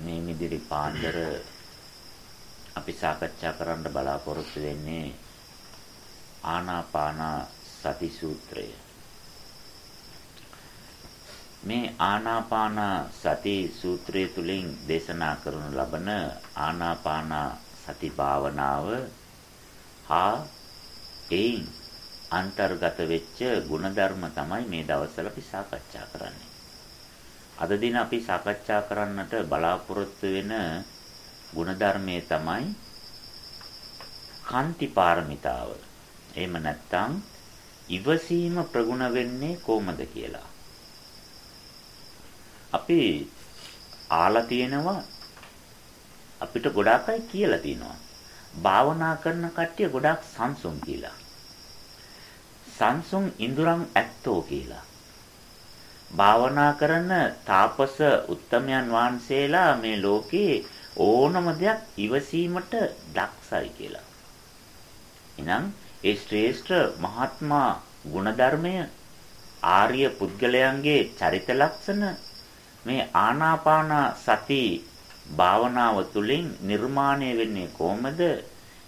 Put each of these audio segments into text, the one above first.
මේ මිදිරි පාන්දර අපි සාකච්ඡා කරන්න බලාපොරොත්තු වෙන්නේ ආනාපාන සති සූත්‍රය. මේ ආනාපාන සති සූත්‍රය තුලින් දේශනා කරනු ලබන ආනාපාන සති භාවනාව හා එයින් අන්තර්ගත වෙච්ච ಗುಣධර්ම තමයි මේ දවස්වල අපි සාකච්ඡා කරන්නේ. අද දින අපි සාකච්ඡා කරන්නට බලාපොරොත්තු වෙන ಗುಣධර්මයේ තමයි කාන්ති පාරමිතාව. එහෙම නැත්නම් ඉවසීම ප්‍රගුණ වෙන්නේ කොහොමද කියලා. අපි ආලා තියෙනවා අපිට ගොඩාක් අය කියලා තියෙනවා. භාවනා කරන කට්ටිය ගොඩාක් සංසුන් කියලා. සංසුන් ඉඳුරන් ඇත්තෝ කියලා. භාවනා කරන තාපස උත්තමයන් වහන්සේලා මේ ලෝකේ ඕනම දෙයක් ඉවසීමට දක්ෂයි කියලා. එහෙනම් ඒ ශ්‍රේෂ්ඨ මහත්මා ගුණධර්මය ආර්ය පුද්ගලයන්ගේ චරිත ලක්ෂණ මේ ආනාපාන සති භාවනාව තුළින් නිර්මාණය වෙන්නේ කොහොමද?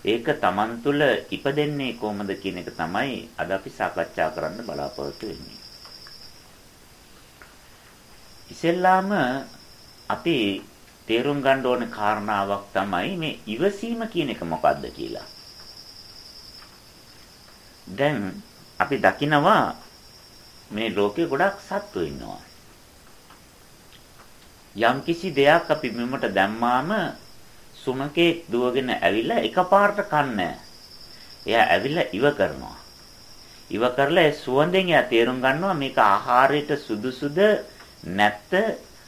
ඒක Taman තුල ඉපදෙන්නේ කොහොමද කියන එක තමයි අද අපි සාකච්ඡා කරන්න බලාපොරොත්තු වෙන්නේ. ඉස්සෙල්ලාම අපි තේරුම් ගන්න ඕන කාරණාවක් තමයි මේ ඉවසීම කියන එක මොකක්ද කියලා. දැන් අපි දකිනවා මේ ලෝකේ ගොඩක් සත්තු ඉන්නවා. යම්කිසි දෙයක් අපි මෙමට දැම්මාම සුනකේ දුවගෙන ඇවිල්ලා එකපාරට කන්නේ එයා ඇවිල්ලා ඉව කරනවා. ඉව කරලා ඒ සුවඳෙන් එයා තේරුම් ගන්නවා මේක ආහාරයට සුදුසුද නැත්ත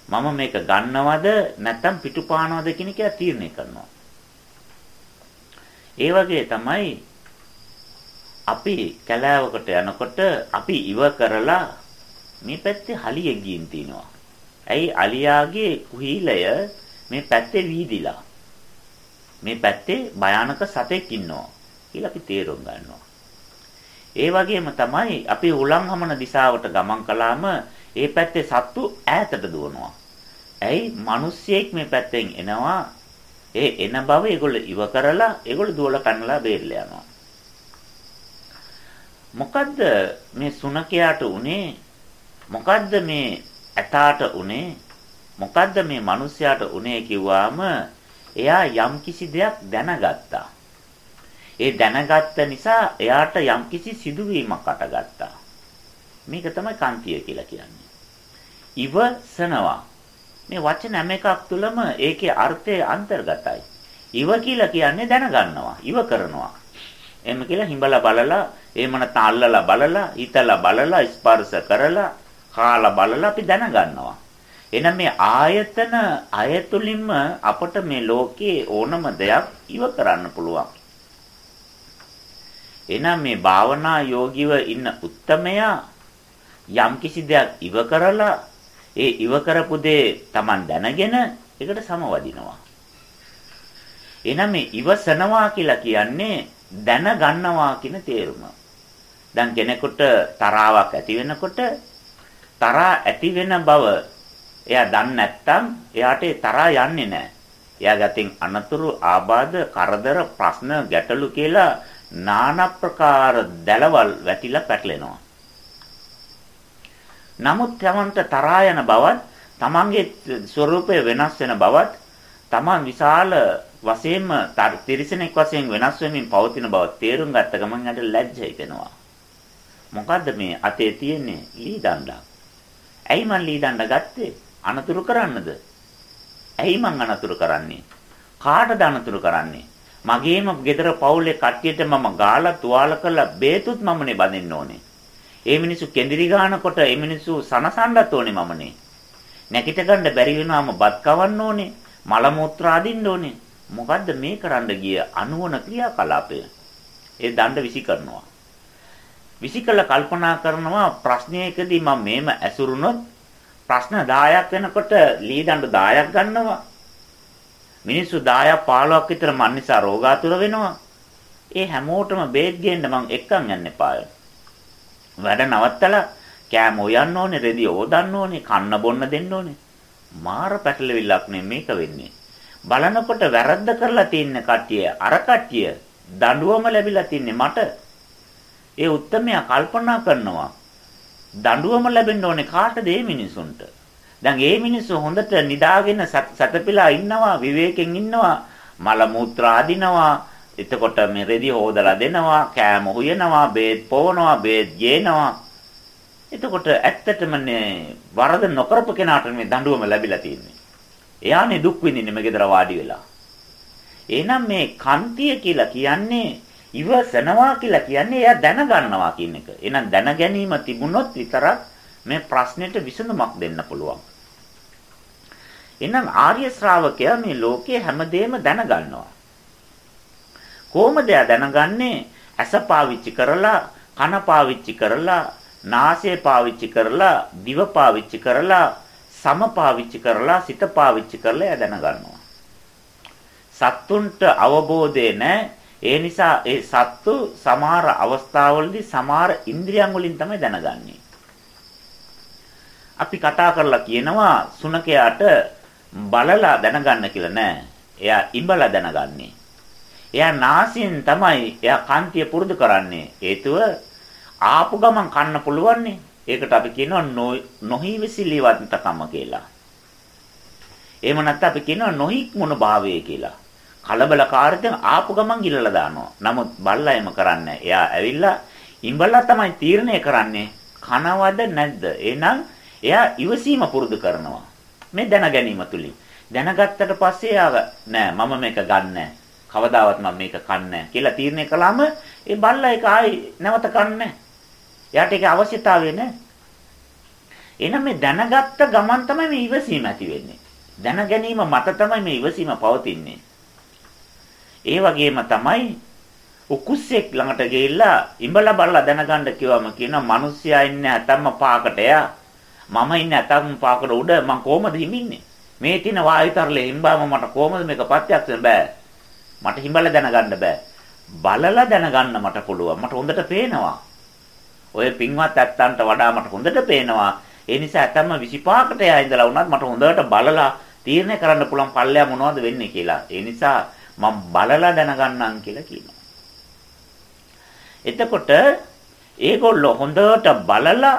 මම මේක ගන්නවද නැත්නම් පිටුපානවද කියන එක තීරණය කරනවා. ඒ වගේ තමයි අපි කැලෑවකට යනකොට අපි ඉව කරලා මේ පැත්තේ හලිය ගින් තිනවා. ඇයි අලියාගේ කුහීලය මේ පැත්තේ වීදිලා. මේ පැත්තේ භයානක සතෙක් ඉන්නවා කියලා අපි තේරුම් ගන්නවා. ඒ වගේම තමයි අපි උලන් හමන දිශාවට ගමන් කළාම ඒ පැත්තේ සත්තු ඈතට දුවනවා. ඇයි? මිනිස්සෙක් මේ පැත්තෙන් එනවා. ඒ එන බව ඒගොල්ලෝ ඉව කරලා ඒගොල්ලෝ දුවලා පැනලා බේරලා යනවා. මොකද්ද මේ සුනකයාට උනේ? මොකද්ද මේ ඇතාට උනේ? මොකද්ද මේ මිනිස්යාට උනේ කිව්වාම එයා යම්කිසි දෙයක් දැනගත්තා. ඒ දැනගත්ත නිසා එයාට යම්කිසි සිදුවීමක් අටගත්තා. මේක තමයි කාන්තිය කියලා කියන්නේ. ඉවසනවා. මේ වචන හැම එකක් තුළම ඒකේ අර්ථය අන්තර්ගතයි. ඉව කියලා කියන්නේ දැනගන්නවා, ඉව කරනවා. එහෙම කියලා හිඹලා බලලා, එහෙම නැත්නම් අල්ලලා බලලා, හිතලා බලලා, ස්පර්ශ කරලා, කාලා බලලා අපි දැනගන්නවා. එහෙනම් මේ ආයතන අයතුලින්ම අපට මේ ලෝකයේ ඕනම දෙයක් ඉව කරන්න පුළුවන්. එහෙනම් මේ භාවනා යෝගිව ඉන්න උත්තමයා යම්කිසි දෙයක් ඉව කරලා ඒ ඉව කරපු දේ Taman දැනගෙන ඒකට සමවදිනවා. එහෙනම් මේ ඉවසනවා කියලා කියන්නේ දැනගන්නවා කියන තේරුම. දැන් කෙනෙකුට තරාවක් ඇති වෙනකොට තරහා ඇති වෙන බව එයා දන්නේ නැත්නම් එයාට ඒ තරහා යන්නේ නැහැ. එයා ගතින් අනතුරු ආබාධ කරදර ප්‍රශ්න ගැටලු කියලා নানা ප්‍රකාර දැලවල් වැටිලා පැටලෙනවා. නමුත් තමන්ට තරහා යන බවත්, තමන්ගේ ස්වરૂපය වෙනස් වෙන බවත්, තමන් විශාල වශයෙන්ම තිරිසනෙක් වශයෙන් වෙනස් වෙමින් පවතින බව තේරුම් ගත්ත ගමන් යට ලැජ්ජ හිතෙනවා. මොකද්ද මේ අතේ තියෙන්නේ ලී දණ්ඩක්. ඇයි මං ලී දණ්ඩ ගත්තේ? අනතුරු කරන්නද? ඇයි මං අනතුරු කරන්නේ? කාටද අනතුරු කරන්නේ? මගේම ගෙදර පවුලේ කට්ටියට මම ගාලා තුවාල කරලා බේතුත් මමනේ බඳින්න ඕනේ. ඒ මිනිස්සු කෙඳිරි ගන්නකොට ඒ මිනිස්සු සනසන්නත් ඕනේ මමනේ. නැකිට ගන්න බැරි වෙනාම බත් කවන්න ඕනේ. මල මුත්‍රා අදින්න ඕනේ. මොකද්ද මේ කරන්න ගිය අනුවන ක්‍රියාකලාපය? ඒ දණ්ඩ විසි කරනවා. විසි කළ කල්පනා කරනවා ප්‍රශ්නයකදී මම මේම ඇසුරුනොත් ප්‍රශ්න 10ක් වෙනකොට ලී දණ්ඩ 10ක් ගන්නවා. මිනිස්සු 10ක් 15ක් විතර මන් නිසා රෝගාතුර වෙනවා. ඒ හැමෝටම බේත් ගේන්න මං එක්කන් යන්න එපාය. වැඩ නවත්තලා කෑම හොයන්න ඕනේ, රෙදි ඕදන්න ඕනේ, කන්න බොන්න දෙන්න ඕනේ. මාර පැටලෙවිල්ලක් නේ මේක වෙන්නේ. බලනකොට වැරද්ද කරලා තින්න කට්ටිය අර කට්ටිය දඬුවම ලැබිලා තින්නේ මට. ඒ උත්තරමයා කල්පනා කරනවා දඬුවම ලැබෙන්න ඕනේ කාටද මේ මිනිසුන්ට? දැන් මේ මිනිස්සු හොඳට නිදාගෙන සතපිලා ඉන්නවා විවේකයෙන් ඉන්නවා මල මුත්‍රා අදිනවා එතකොට මේ රෙදි හොදලා දෙනවා කෑම හුයනවා බේත් පොවනවා බේත් ගේනවා එතකොට ඇත්තටම වරද නොකරපු කෙනාට මේ දඬුවම ලැබිලා තියෙන්නේ එයානේ දුක් විඳින්නේ මේ ගෙදර වාඩි වෙලා එහෙනම් මේ කන්තිය කියලා කියන්නේ ඉවසනවා කියලා කියන්නේ එයා දැනගන්නවා කියන එක. එහෙනම් දැන ගැනීම තිබුණොත් විතරක් මේ ප්‍රශ්නෙට විසඳුමක් දෙන්න පුළුවන්. එහෙනම් ආර්ය ශ්‍රාවකයා මේ ලෝකයේ හැමදේම දැනගන්නවා. කොහොමද දැනගන්නේ? ඇස පාවිච්චි කරලා, කන පාවිච්චි කරලා, නාසය පාවිච්චි කරලා, දිව පාවිච්චි කරලා, සම පාවිච්චි කරලා, සිත පාවිච්චි කරලා එයා දැනගන්නවා. සත්තුන්ට අවබෝධය නැහැ. ඒ නිසා ඒ සත්තු සමහර අවස්ථාවලදී සමහර ඉන්ද්‍රියන් වලින් තමයි දැනගන්නේ. අපි කතා කරලා කියනවා සුනකයාට බලලා දැනගන්න කියලා නෑ. එයා ඉඹලා දැනගන්නේ. එයා නාසයෙන් තමයි එයා කාන්තිය පුරුදු කරන්නේ. හේතුව ආපු ගමන් කන්න පුළුවන්නේ. ඒකට අපි කියනවා නොහිවිසිලිවන්තකම කියලා. එහෙම නැත්නම් අපි කියනවා නොහික්මුණු භාවය කියලා. කලබලකාරීත්වයෙන් ආපු ගමන් ගිලලා දානවා. නමුත් බල්ලා එම කරන්නේ එයා ඇවිල්ලා ඉඹලා තමයි තීරණය කරන්නේ කනවද නැද්ද. එහෙනම් එයා ඉවසීම පුරුදු කරනවා. මේ දැන ගැනීම තුලින්. දැනගත්තට පස්සේ එයා නෑ මම මේක ගන්නෑ. කවදාවත් මම මේක කන්නේ කියලා තීරණය කළාම ඒ බල්ලා ඒක ආයි නැවත කන්නේ එයාට ඒක අවශ්‍යතාවය නෑ. එහෙනම් මේ දැනගත්ත ගමන් තමයි මේ ඉවසීම ඇති වෙන්නේ. දැන ගැනීම මත තමයි මේ ඉවසීම පවතින්නේ. ඒ වගේම තමයි උකුස්සෙක් ළඟට ගිහිල්ලා ඉඹලා බලලා දැනගන්න කිව්වම කියනවා මිනිස්සයා ඉන්නේ ඇතම්ම පාකට එයා මම ඉන්නේ ඇතම්ම පාකට උඩ මං කොහමද හිමින්නේ මේ තින වායුතරලේ හිම්බාම මට කොහමද මේක ප්‍රත්‍යක්ෂ බෑ මට හිඹලා දැනගන්න බෑ බලලා දැනගන්න මට පුළුවන් මට හොඳට පේනවා ඔය පින්වත් ඇත්තන්ට වඩා මට හොඳට පේනවා ඒ නිසා ඇතම්ම 25කට එයා ඉඳලා වුණත් මට හොඳට බලලා තීරණය කරන්න පුළුවන් පල්ලෙයා මොනවද වෙන්නේ කියලා ඒ නිසා මම බලලා දැනගන්නම් කියලා කියනවා. එතකොට ඒගොල්ලෝ හොඳට බලලා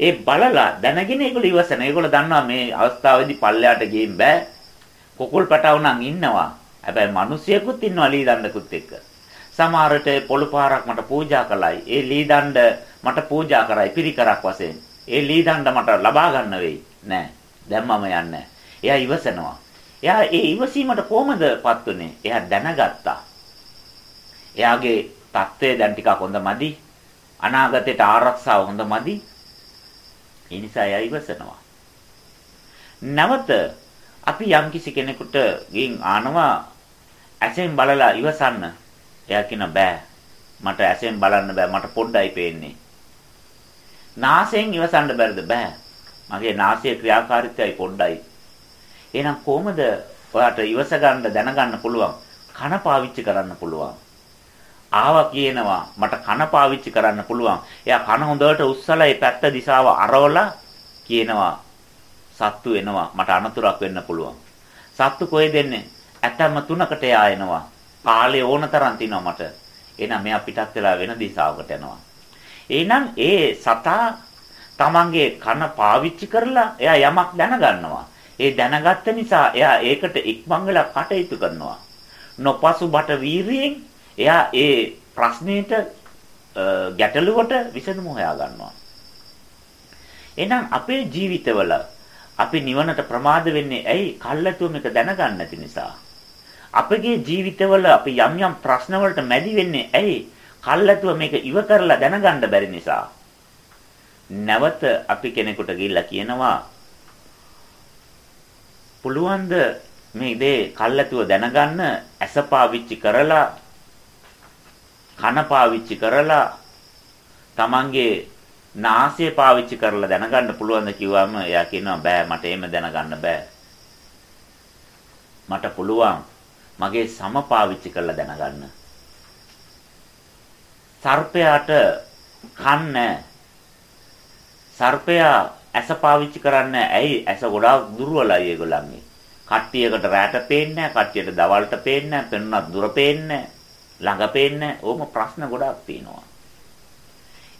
ඒ බලලා දැනගෙන ඒගොල්ලෝ ඉවසන. ඒගොල්ලෝ දන්නවා මේ අවස්ථාවේදී පල්ලයට ගියින් බෑ. කුකුල් පැටව නම් ඉන්නවා. හැබැයි මිනිසියෙකුත් ඉන්නවා ලී දණ්ඩකුත් එක්ක. සමහරට පොළු පාරක් මට පූජා කළයි. ඒ ලී දණ්ඩ මට පූජා කරයි පිරිකරක් වශයෙන්. ඒ ලී දණ්ඩ මට ලබා ගන්න වෙයි. නෑ. දැන් මම යන්නේ. එයා ඉවසනවා. එයා ඒ ඉවසීමට කොහමදපත් උනේ? එයා දැනගත්තා. එයාගේ தත්ත්වය දැන් ටිකක් හොඳමදි. අනාගතයට ආරක්ෂාව හොඳමදි. ඒ නිසා එයා ඉවසනවා. නැවත අපි යම්කිසි කෙනෙකුට ගින් ආනවා ඇසෙන් බලලා ඉවසන්න. එයා කියන බෑ. මට ඇසෙන් බලන්න බෑ. මට පොඩ්ඩයි පේන්නේ. නාසයෙන් ඉවසන්න බැරිද? බෑ. මගේ නාසයේ ක්‍රියාකාරීත්වයයි පොඩ්ඩයි. එහෙනම් කොහොමද ඔයාට ඉවස ගන්න දැනගන්න පුළුවන්? කන පාවිච්චි කරන්න පුළුවන්. ආවා කියනවා මට කන පාවිච්චි කරන්න පුළුවන්. එයා කන හොඳට උස්සලා ඒ පැත්ත දිශාව අරවලා කියනවා සත්තු එනවා මට අනතුරක් වෙන්න පුළුවන්. සත්තු කොහෙද එන්නේ? ඇතම තුනකට එයා එනවා. කාලේ ඕන තරම් තිනවා මට. එහෙනම් මෙයා පිටත් වෙලා වෙන දිශාවකට යනවා. එහෙනම් ඒ සතා තමන්ගේ කන පාවිච්චි කරලා එයා යමක් දැනගන්නවා. ඒ දැනගත්ත නිසා එයා ඒකට ඉක්මන් වෙලා කටයුතු කරනවා. නොපසුබට වීරියෙන් එයා ඒ ප්‍රශ්නෙට ගැටලුවට විසඳුම හොයා ගන්නවා. එහෙනම් අපේ ජීවිතවල අපි නිවනට ප්‍රමාද වෙන්නේ ඇයි? කල්ැතුව මේක දැනගන්න නැති නිසා. අපගේ ජීවිතවල අපි යම් යම් ප්‍රශ්න වලට මැදි වෙන්නේ ඇයි? කල්ැතුව මේක ඉව කරලා දැනගන්න බැරි නිසා. නැවත අපි කෙනෙකුට ගිහිල්ලා කියනවා පුළුවන්ද මේ දේ කල්ැතුව දැනගන්න ඇස පාවිච්චි කරලා කන පාවිච්චි කරලා තමන්ගේ නාසය පාවිච්චි කරලා දැනගන්න පුළුවන්ද කිව්වම එයා කියනවා බෑ මට එහෙම දැනගන්න බෑ මට පුළුවන් මගේ සම පාවිච්චි කරලා දැනගන්න සර්පයාට කන් නැහැ සර්පයා ඇස පාවිච්චි කරන්නේ ඇයි ඇස ගොඩාක් දුර්වලයි ඒගොල්ලන්ගේ. කට්ටියකට රැට පේන්නේ නැහැ, කට්ටියට දවල්ට පේන්නේ නැහැ, පෙනුනත් දුර පේන්නේ ළඟ පේන්නේ ඕම ප්‍රශ්න ගොඩාක් තියෙනවා.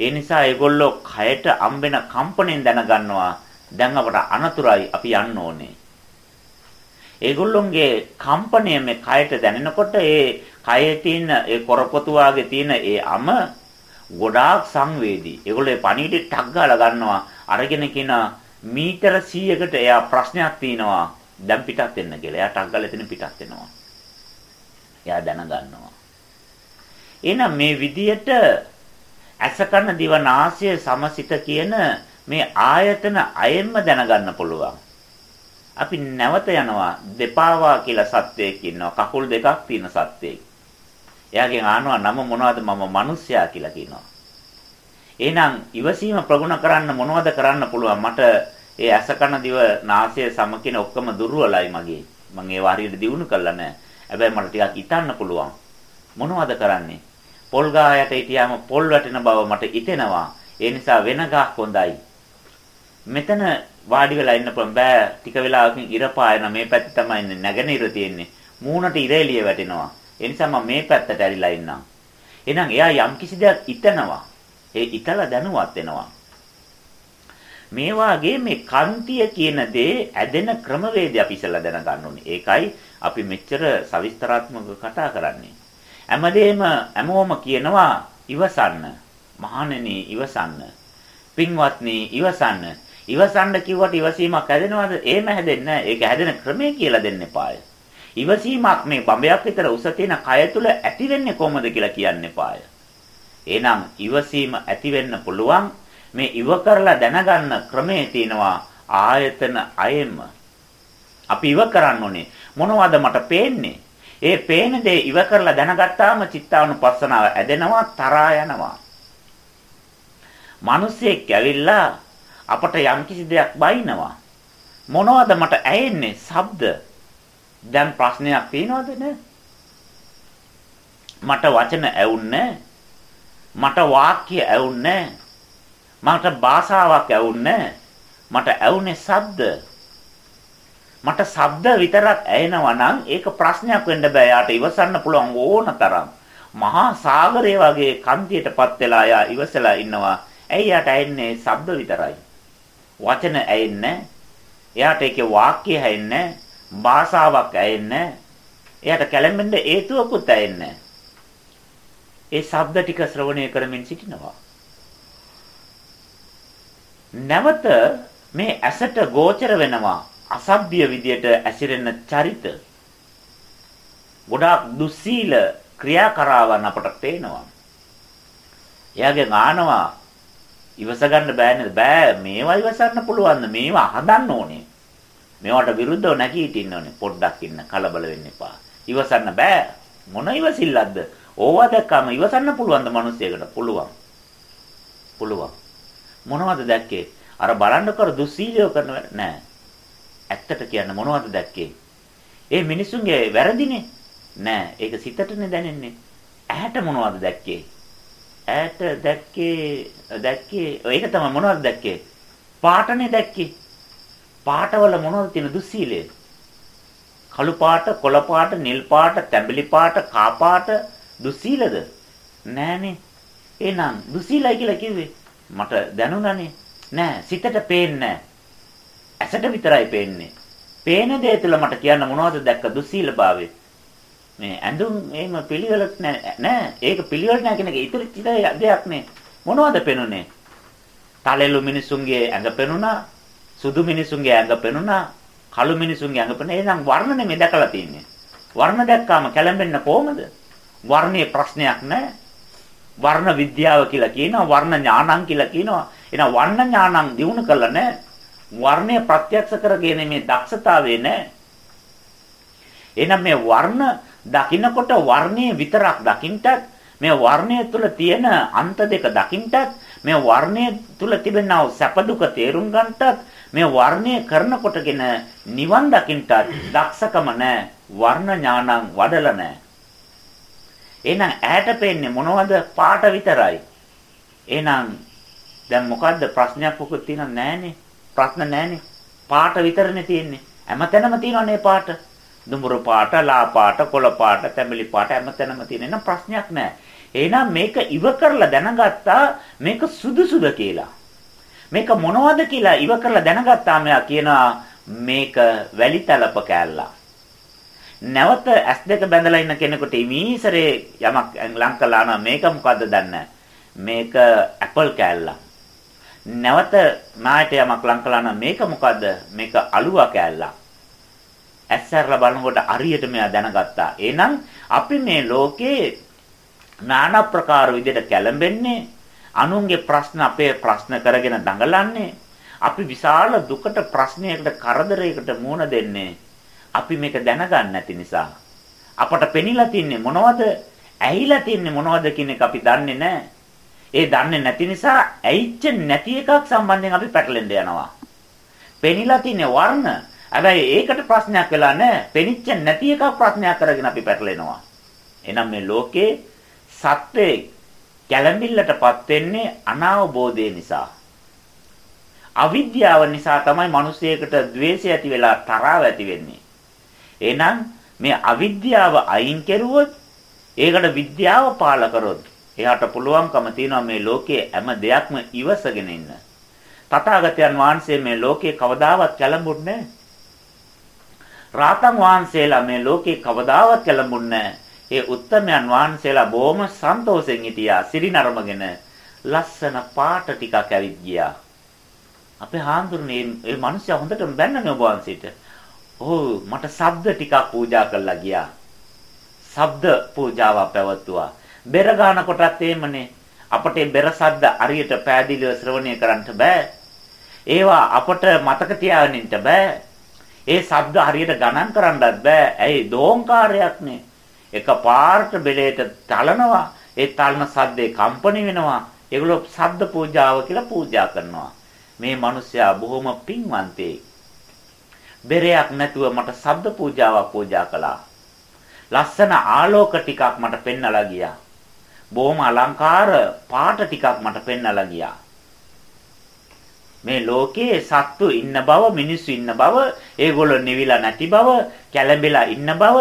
ඒ නිසා ඒගොල්ලෝ කයට අම්බෙන කම්පණයෙන් දැනගන්නවා දැන් අපට අනතුරයි අපි යන්න ඕනේ. ඒගොල්ලොන්ගේ කම්පණය මේ කයට දැනෙනකොට ඒ කයේ තියෙන ඒ කොරපොතු තියෙන ඒ අම ගොඩාක් සංවේදී. ඒගොල්ලෝ පණීඩේ ටක් ගාලා ගන්නවා. අරගෙන කියනවා මීටර 100කට එයා ප්‍රශ්නයක් තියෙනවා. දැන් පිටත් වෙන්න කියලා. එයා ටක් ගාලා එතන පිටත් වෙනවා. එයා දැනගන්නවා. එහෙනම් මේ විදියට ඇසකන දිව නාසය සමසිත කියන මේ ආයතන අයෙන්ම දැනගන්න පුළුවන්. අපි නැවත යනවා දෙපාවා කියලා සත්වයක් ඉන්නවා. කකුල් දෙකක් තියෙන සත්වයක්. එයාගෙන් අහනවා නම මොනවද මම මිනිස්සයා කියලා කියනවා. එහෙනම් ඉවසීම ප්‍රගුණ කරන්න මොනවද කරන්න පුළුවන් මට ඒ ඇස කන දිව නාසය සම කියන ඔක්කොම දුර්වලයි මගේ. මම ඒව හරියට දිනු කළා නෑ. හැබැයි මට ටිකක් හිතන්න පුළුවන්. මොනවද කරන්නේ? පොල් ගහයට හිටියාම පොල් වැටෙන බව මට හිතෙනවා. ඒ නිසා වෙන ගහක් හොඳයි. මෙතන වාඩි වෙලා ඉන්න පුළුවන් බෑ ටික වෙලාවකින් ඉර පායන මේ පැත්තේ තමයි නැගෙනහිර තියෙන්නේ. මූණට ඉර එළිය වැටෙනවා. ඒ නිසා මම මේ පැත්තට ඇරිලා ඉන්නම්. එහෙනම් එයා යම් කිසි දෙයක් ඉතනවා. ඒ ඉතලා දැනුවත් වෙනවා. මේ වාගේ මේ කන්තිය කියන දේ ඇදෙන ක්‍රමවේදය අපි ඉස්සලා දැනගන්න ඕනේ. ඒකයි අපි මෙච්චර සවිස්තරාත්මකව කතා කරන්නේ. හැමදේම හැමෝම කියනවා ඉවසන්න. මහණෙනි ඉවසන්න. පින්වත්නි ඉවසන්න. ඉවසන්න කිව්වට ඉවසීමක් හැදෙනවද? එහෙම හැදෙන්නේ නැහැ. ඒක හැදෙන ක්‍රමය කියලා දෙන්න එපාය. ඉවසීමක් මේ බඹයක් විතර උස තියෙන කය තුල ඇති වෙන්නේ කොහොමද කියලා කියන්න එපාය. එහෙනම් ඉවසීම ඇති වෙන්න පුළුවන් මේ ඉව කරලා දැනගන්න ක්‍රමේ තියෙනවා ආයතන අයෙම. අපි ඉව කරන්න ඕනේ මොනවද මට පේන්නේ? ඒ පේන දේ ඉව කරලා දැනගත්තාම චිත්තානුපස්සනාව ඇදෙනවා තරහා යනවා. මිනිස්සෙක් ඇවිල්ලා අපට යම්කිසි දෙයක් බයිනවා. මොනවද මට ඇහෙන්නේ? ශබ්ද. දැන් ප්‍රශ්නයක් තියෙනවද නේ? මට වචන ඇවුන්නේ මට වාක්‍ය ඇවුන්නේ මට භාෂාවක් ඇවුන්නේ මට ඇවුනේ ශබ්ද මට ශබ්ද විතරක් ඇහෙනවා නම් ඒක ප්‍රශ්නයක් වෙන්න බෑ යාට ඉවසන්න පුළුවන් ඕන තරම් මහා සාගරය වගේ කන්තියටපත් වෙලා යා ඉවසලා ඉන්නවා ඇයි යාට ඇහෙන්නේ ශබ්ද විතරයි වචන ඇහෙන්නේ එයාට ඒකේ වාක්‍ය ඇහෙන්නේ භාෂාවක් ඇයෙන්නේ එයාට කැළඹෙන්න හේතුවකුත් ඇයෙන්නේ ඒ ශබ්ද ටික ශ්‍රවණය කරමින් සිටිනවා. නැවත මේ ඇසට ගෝචර වෙනවා අසභ්‍ය විදියට ඇසිරෙන චරිත. ගොඩාක් දුස්සීල ක්‍රියාකරාවන් අපට පේනවා. එයාගේ ගානවා ඉවස ගන්න බෑනේ බෑ මේවා ඉවසන්න පුළුවන් මේවා හදන්න ඕනේ මේවට විරුද්ධව නැගී හිටින්න ඕනේ. පොඩ්ඩක් ඉන්න කලබල වෙන්න එපා. ඉවසන්න බෑ. මොන ඉවසිල්ලක්ද? ඕවා දැක්කම ඉවසන්න පුළුවන්ද මිනිස්සෙකුට? පුළුවන්. පුළුවන්. මොනවද දැක්කේ? අර බලන්න කර දුස්සීලියෝ කරන නෑ. ඇත්තට කියන්න මොනවද දැක්කේ? ඒ මිනිසුන්ගේ වැරදිනේ. නෑ. ඒක සිතටනේ දැනෙන්නේ. ඇහැට මොනවද දැක්කේ? ඇහැට දැක්කේ දැක්කේ ඒක තමයි මොනවද දැක්කේ? පාටනේ දැක්කේ. පාටවල මොනවද තියෙන දුස්සීලය? කළු පාට, කොළ පාට, නිල් පාට, තැඹිලි පාට, කා පාට දුස්සීලද? නෑනේ. එහෙනම් දුස්සීලයි කියලා කිව්වේ. මට දැනුණානේ. නෑ, සිතට පේන්නේ ඇසට විතරයි පේන්නේ. පේන දේ තුළ මට කියන්න මොනවද දැක්ක දුස්සීලභාවය? මේ ඇඳුම් එහෙම පිළිවෙලක් නෑ. නෑ. ඒක පිළිවෙල නෑ කියන එක ඉතිරි දෙයක් නේ. මොනවද පෙනුනේ? තලෙලු මිනිසුන්ගේ ඇඟ පෙනුණා සුදු මිනිසුන්ගේ ඇඟ පෙනුණා කළු මිනිසුන්ගේ ඇඟ පෙනුණා. එහෙනම් වර්ණ නෙමෙයි දැකලා තියෙන්නේ. වර්ණ දැක්කාම කැළඹෙන්න කොහමද? වර්ණයේ ප්‍රශ්නයක් නැහැ වර්ණ විද්‍යාව කියලා කියනවා වර්ණ ඥානං කියලා කියනවා. එහෙනම් වර්ණ ඥානං දිනු කළා නැහැ වර්ණය ප්‍රත්‍යක්ෂ කරගෙන මේ දක්ෂතාවේ නැහැ එහෙනම් මේ වර්ණ දකින්නකොට වර්ණයේ විතරක් දකින්නටත් මේ වර්ණය තුල තියෙන අන්ත දෙක දකින්නටත් මේ වර්ණය තුල තිබෙනා සැප දුක තේරුම් ගන්නටත් මේ වර්ණය කරනකොටගෙන නිවන් දකින්නටත් දක්ෂකම නැහැ වර්ණ ඥානං වඩලා නැහැ එහෙනම් ඈට පේන්නේ මොනවද? පාට විතරයි. එහෙනම් දැන් මොකද්ද ප්‍රශ්නයක් මොකද තියෙනව නැහනේ ප්‍රශ්න නැහනේ පාට විතරනේ තියෙන්නේ. හැමතැනම තියෙනවනේ පාට. දුඹුරු පාට ලා පාට කොළ පාට තැඹිලි පාට හැමතැනම තියෙන නම් ප්‍රශ්නයක් නැහැ එහෙනම් මේක ඉව කරලා දැනගත්තා මේක සුදුසුද කියලා. මේක මොනවද කියලා ඉව කරලා දැනගත්තා මෙයා කියනවා මේක වැලිතලප කෑල්ලා. නැවත S2 බැඳලා ඉන්න කෙනෙකුට ඉමීසරේ යමක් ලං කළා නම් මේක මොකද්ද දන්නේ මේක ඇපල් කෑල්ලා. නැවත මායට යමක් ලං කළා නම් මේක මොකද්ද මේක අලුවා කෑල්ලා. ඇස්සරලා බලනකොට හරියට මෙයා දැනගත්තා. එහෙනම් අපි මේ ලෝකේ নানা ප්‍රකාර විදිහට කැළඹෙන්නේ අනුන්ගේ ප්‍රශ්න අපේ ප්‍රශ්න කරගෙන දඟලන්නේ අපි විශාල දුකට ප්‍රශ්නයකට කරදරයකට මුහුණ දෙන්නේ අපි මේක දැනගන්න නැති නිසා. අපට පෙනිලා තින්නේ මොනවද? ඇහිලා තින්නේ මොනවද කියන එක අපි දන්නේ නැහැ. ඒ දන්නේ නැති නිසා ඇයිච්ච නැති එකක් සම්බන්ධයෙන් අපි පැටලෙන්න යනවා. පෙනිලා තින්නේ වර්ණ. හැබැයි ඒකට ප්‍රශ්නයක් වෙලා නැහැ පෙනිච්ච නැති එකක් ප්‍රශ්නයක් කරගෙන අපි පැටලෙනවා එහෙනම් මේ ලෝකේ සත්‍යේ කැළඹිල්ලටපත් වෙන්නේ අනාවබෝධය නිසා. අවිද්‍යාව නිසා තමයි මිනිසෙකුට द्वේෂය ඇති වෙලා තරහව ඇති වෙන්නේ. එහෙනම් මේ අවිද්‍යාව අයින් කෙරුවොත් ඒකට විද්‍යාව පාල කරොත් එයාට පුළුවන්කම තියෙනවා මේ ලෝකයේ හැම දෙයක්ම ඉවසගෙන ඉන්න. තථාගතයන් වහන්සේ මේ ලෝකේ කවදාවත් කැළඹුන්නේ නැහැ. රාතන් වහන්සේලා මේ ලෝකේ කවදාවත් කැළඹුන්නේ නැහැ. ඒ උත්තමයන් වහන්සේලා බොහොම සන්තෝෂෙන් හිටියා. සිරිනරමගෙන ලස්සන පාට ටිකක් ඇවිත් ගියා. අපේ හාමුදුරනේ මේ මිනිස්සයා හොඳට බැන්නනේ ඔබ වහන්සේට. ඔව් මට ශබ්ද ටිකක් පූජා කරලා ගියා. ශබ්ද පූජාවක් පැවැත්තුවා. බෙර ගන්න කොටත් එහෙමනේ. අපට බෙර ශබ්ද හරියට පෑදිලිව ශ්‍රවණය කරන්න බෑ. ඒවා අපට මතක තියාගෙන ඉන්න බෑ. ඒ ශබ්ද හරියට ගණන් කරන්නත් බෑ. ඇයි? දෝංකාරයක්නේ. එක පාර්ට බෙලේට තලනවා. ඒ තලන සද්දේ කම්පණි වෙනවා. ඒගොල්ලෝ සද්ද පූජාව කියලා පූජා කරනවා. මේ මිනිස්සයා බොහොම පින්වන්තේ බෙරයක් නැතුව මට සද්ද පූජාවක් පූජා කළා. ලස්සන ආලෝක ටිකක් මට පෙන්නලා ගියා. බොහොම අලංකාර පාට ටිකක් මට පෙන්නලා ගියා. මේ ලෝකයේ සත්තු ඉන්න බව මිනිස්සු ඉන්න බව ඒගොල්ලෝ නිවිලා නැති බව කැළඹිලා ඉන්න බව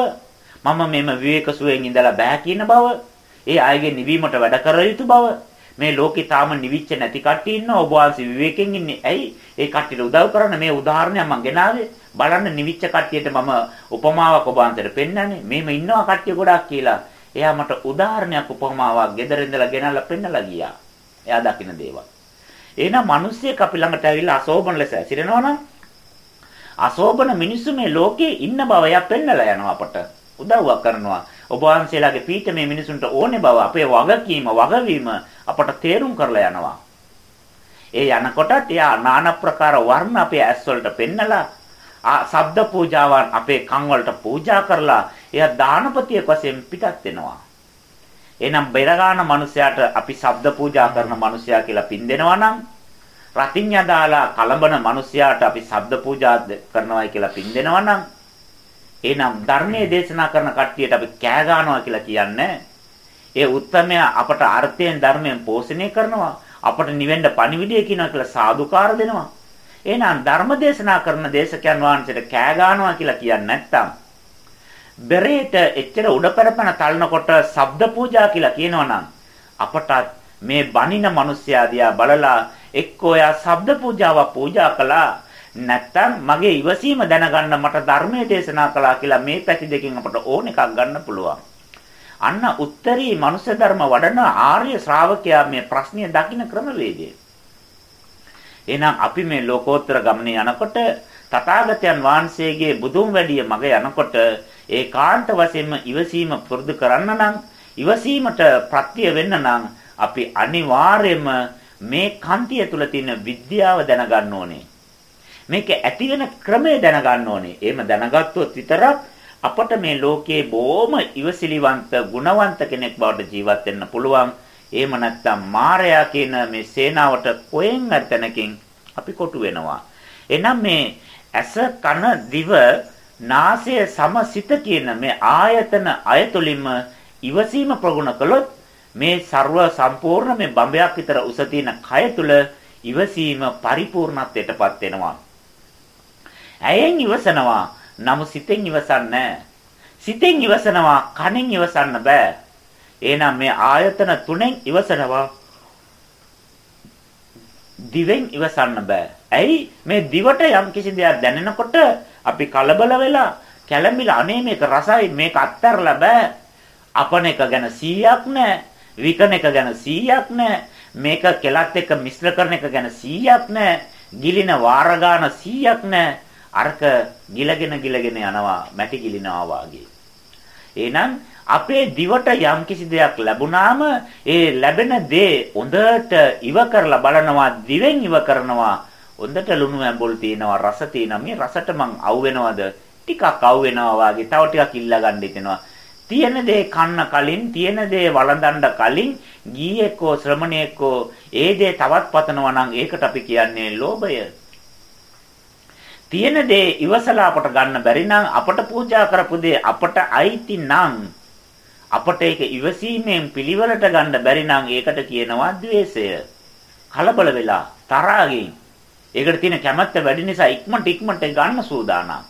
මම මෙම විවේක සුවයෙන් ඉඳලා බෑ කියන බව, ඒ අයගේ නිවීමට වැඩ කර යුතු බව, මේ ලෝකේ තාම නිවිච්ච නැති කට්ටිය ඉන්නවා ඔබ වහන්සේ විවේකයෙන් ඉන්නේ. ඇයි? ඒ කට්ටියට උදව් කරන්න මේ උදාහරණයක් මම ගෙනාවේ. බලන්න නිවිච්ච කට්ටියට මම උපමාවක් ඔබ වහන්සේට පෙන්නන්නේ. මේම ඉන්නවා කට්ටිය ගොඩක් කියලා. එයා මට උදාහරණයක් උපමාවක් ගෙදර ඉඳලා ගෙනල්ලා පෙන්නලා ගියා. එයා දකින්න දේවල්. එහෙනම් මිනිස්සෙක් අපි ළඟට ඇවිල්ලා අසෝබන ලෙස ඇසිරෙනවා නම් අසෝබන මිනිස්සු මේ ලෝකේ ඉන්න බව එයා පෙන්නලා යනවා අපට. උදව්වක් කරනවා. ඔබ වහන්සේලාගේ පීඨ මේ මිනිසුන්ට ඕනේ බව අපේ වගකීම වගවීම අපට තේරුම් කරලා යනවා. ඒ යනකොටත් එයා নানা ප්‍රකාර වර්ණ අපේ ඇස් වලට පෙන්නලා ශබ්ද පූජාවන් අපේ කන් වලට පූජා කරලා එයා දානපතියෙක් වශයෙන් පිටත් වෙනවා. එහෙනම් බෙරගාන මිනිසයාට අපි ශබ්ද පූජා කරන මිනිසයා කියලා පින් දෙනවා නම් රතිඤ්ඤා දාලා කලඹන මිනිසයාට අපි ශබ්ද පූජා කරනවායි කියලා පින් දෙනවා නම් එහෙනම් ධර්මයේ දේශනා කරන කට්ටියට අපි කෑ ගන්නවා කියලා කියන්නේ ඒ උත්තරමයා අපට අර්ථයෙන් ධර්මයෙන් පෝෂණය කරනවා අපට නිවෙන්න පණිවිඩය කියනවා කියලා සාදුකාර දෙනවා. එහෙනම් ධර්ම දේශනා කරන දේශකයන් වහන්සේට කෑ ගන්නවා කියලා කියන්නේ නැත්තම් බෙරේට එච්චර උඩ පෙරපන තලනකොට ශබ්ද පූජා කියලා කියනවනම් අපට මේ බණින මිනිස්යා දිහා බලලා එක්කෝ යා ශබ්ද පූජාවක් පූජා කළා නැත්තම් මගේ ඉවසීම දැනගන්න මට ධර්මයේ දේශනා කළා කියලා මේ පැති දෙකෙන් අපට ඕන එකක් ගන්න පුළුවන්. අන්න උත්තරී මනුෂ්‍ය ධර්ම වඩන ආර්ය ශ්‍රාවකයා මේ ප්‍රශ්නය දකින්න ක්‍රමවේදය. එහෙනම් අපි මේ ලෝකෝත්තර ගමනේ යනකොට තථාගතයන් වහන්සේගේ බුදුන් වැඩිය මග යනකොට ඒකාන්ත වශයෙන්ම ඉවසීම පුරුදු කරන්න නම් ඉවසීමට ප්‍රත්‍ය වෙන්න නම් අපි අනිවාර්යයෙන්ම මේ කන්තිය තුල තියෙන විද්‍යාව දැනගන්න ඕනේ. මේක ඇති වෙන ක්‍රමය දැනගන්න ඕනේ. එහෙම දැනගත්තොත් විතරක් අපට මේ ලෝකයේ බොහොම ඉවසිලිවන්ත ගුණවන්ත කෙනෙක් බවට ජීවත් වෙන්න පුළුවන්. එහෙම නැත්නම් මායя කියන මේ සේනාවට කොහෙන් හරි තැනකින් අපි කොටු වෙනවා. එනම් මේ ඇස කන දිව නාසය සමසිත කියන මේ ආයතන අයතුලින්ම ඉවසීම ප්‍රගුණ කළොත් මේ ਸਰව සම්පූර්ණ මේ බඹයක් විතර උස තියෙන කය තුල ඉවසීම පරිපූර්ණත්වයටපත් වෙනවා. ඇයෙන් ඉවසනවා. නමුත් සිතෙන් ඉවසන්නේ සිතෙන් ඉවසනවා කනෙන් ඉවසන්න බෑ. එහෙනම් මේ ආයතන තුනෙන් ඉවසනවා දිවෙන් ඉවසන්න බෑ. ඇයි මේ දිවට යම් කිසි දෙයක් දැනෙනකොට අපි කලබල වෙලා කැළඹිලා අනේ මේක රසයි මේක අත්හැරලා බෑ. අපන එක ගැන 100ක් නැහැ. විකන එක ගැන 100ක් නැහැ. මේක කෙලත් එක්ක මිශ්‍ර කරන එක ගැන 100ක් නැහැ. ගිලින වාර ගාන 100ක් නැහැ. අරක ගිලගෙන ගිලගෙන යනවා මැටි ගිලිනවා වාගේ. එහෙනම් අපේ දිවට යම් කිසි දෙයක් ලැබුණාම ඒ ලැබෙන දේ හොඳට ඉව කරලා බලනවා දිවෙන් ඉව කරනවා හොඳට ලුණු ඇඹුල් තියෙනවා රස තියෙනවා මේ රසට මං අවු වෙනවද? ටිකක් අවු වෙනවා වාගේ. තව ටිකක් ඉල්ල ගන්න හිතෙනවා. තියෙන දේ කන්න කලින් තියෙන දේ වළඳන්න කලින් ගීයේකෝ ශ්‍රමණේකෝ ඒ දේ තවත් පතනවා නම් ඒකට අපි කියන්නේ ලෝභය. තියෙන දේ ඉවසලා අපට ගන්න බැරි නම් අපට පූජා කරපු දේ අපට අයිති නම් අපට ඒක ඉවසීමෙන් පිළිවෙලට ගන්න බැරි නම් ඒකට කියනවා द्वේෂය. කලබල වෙලා තරහකින් ඒකට තියෙන කැමැත්ත වැඩි නිසා ඉක්මනට ඉක්මනට ගන්න සූදානම්.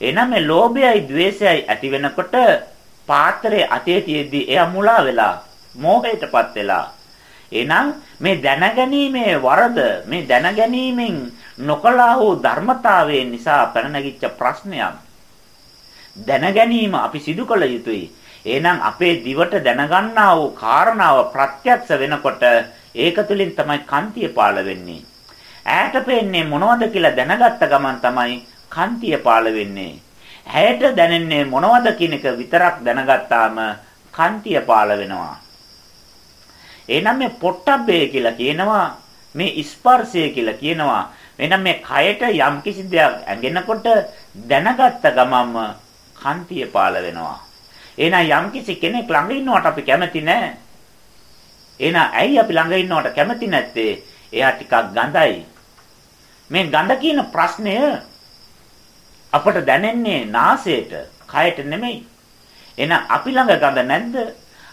එනනම් මේ ලෝභයයි द्वේෂයයි ඇති වෙනකොට පාත්‍රයේ අතේ තියෙද්දි එයා මුලා වෙලා මෝහයටපත් වෙලා. එහෙනම් මේ දැනගැනීමේ වරද මේ දැනගැනීමෙන් නොකලා වූ ධර්මතාවය නිසා පැන නැගිච්ච ප්‍රශ්නයක්. දැනගැනීම අපි සිදු කළ යුතුයි. එහෙනම් අපේ දිවට දැනගන්නා වූ කාරණාව ප්‍රත්‍යක්ෂ වෙනකොට ඒක තුළින් තමයි කන්තිය පාළ වෙන්නේ. ඈට පෙන්නේ මොනවද කියලා දැනගත්ත ගමන් තමයි කන්තිය පාළ වෙන්නේ ඇයට දැනෙන්නේ මොනවද කියන එක විතරක් දැනගත්තාම කන්තිය පාළ වෙනවා. එහෙනම් මේ පොට්ටබ්බේ කියලා කියනවා මේ ස්පර්ශය කියලා කියනවා. එහෙනම් මේ කයට යම් කිසි දෙයක් ඇඟෙනකොට දැනගත්ත ගමන්ම කන්තිය පාළ වෙනවා. එහෙනම් යම් කිසි කෙනෙක් ළඟ ඉන්නවට අපි කැමති නැහැ. එහෙනම් ඇයි අපි ළඟ ඉන්නවට කැමති නැත්තේ? එයා ටිකක් ගඳයි. මේ ගඳ කියන ප්‍රශ්නය අපට දැනෙන්නේ නාසයට, කයට නෙමෙයි. එහෙනම් අපි ළඟ ගඳ නැද්ද?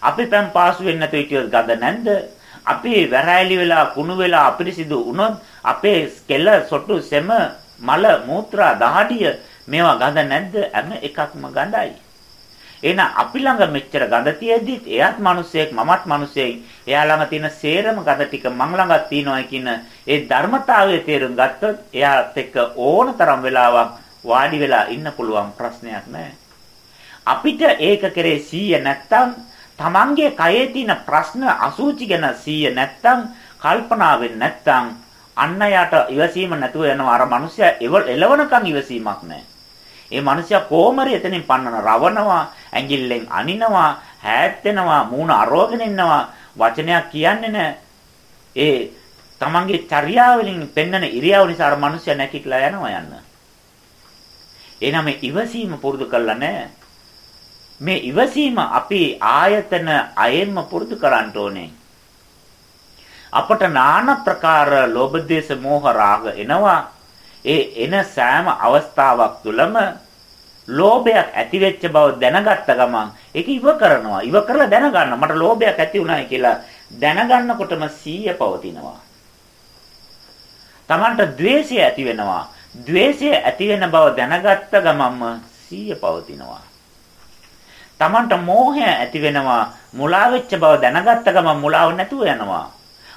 අපි පෑන් පාසු වෙන්නේ නැතුව හිටියොත් ගඳ නැද්ද? අපි වැරෑලි වෙලා කුණු වෙලා අපිරිසිදු වුණොත් අපේ කෙල සොටු සෙම මල මූත්‍රා දහඩිය මේවා ගඳ නැද්ද? හැම එකක්ම ගඳයි. එහෙනම් අපි ළඟ මෙච්චර ගඳ තියෙද්දි එයාත් මිනිසෙක් මමත් මිනිසෙක් එයා ළඟ තියෙන සේරම ගඳ ටික මං ළඟත් තියෙනවා කියන ඒ ධර්මතාවයේ තේරුම් ගත්තොත් එයාත් එක්ක ඕනතරම් වෙලාවක් වාඩි වෙලා ඉන්න පුළුවන් ප්‍රශ්නයක් නැහැ. අපිට ඒක කරේ 100 නැත්තම් Tamange කයේ තියෙන ප්‍රශ්න අසූචි ගැන 100 නැත්තම් කල්පනාවෙන් නැත්තම් අන්න යට ඉවසීම නැතුව යනවා අර මිනිස්සයා එලවනකන් ඉවසීමක් නැහැ. ඒ මිනිස්සයා කොහමරි එතනින් පන්නන රවණවා, ඇඟිල්ලෙන් අනිනවා, හැත් වෙනවා, මූණ අරෝගෙන ඉන්නවා, වචනයක් කියන්නේ නැහැ. ඒ තමන්ගේ චර්යාව වලින් පෙන්වන ඉරියව් නිසා අර මිනිස්සයා නැකිట్లా යනවා යන්න. එනම ඉවසීම පුරුදු කරලා නැහැ. මේ ඉවසීම අපි ආයතන අයෙන්ම පුරුදු කරන්න ඕනේ. අපට নানা ප්‍රකාර ලෝභ දේශ මෝහ රාග එනවා. ඒ එන සෑම අවස්ථාවක් තුළම ලෝභයක් ඇති වෙච්ච බව දැනගත්ත ගමන් ඒක ඉව කරනවා. ඉව කරලා දැනගන්න මට ලෝභයක් ඇති වුණායි කියලා දැනගන්නකොටම සීය පවතිනවා. Tamanට द्वේෂය ඇති වෙනවා. द्वේෂය ඇති වෙන බව දැනගත්ත ගමන්ම සීය පවතිනවා. Tamanට මෝහය ඇති වෙනවා. මුලා වෙච්ච බව දැනගත්ත ගමන් මුලාව නැතුව යනවා.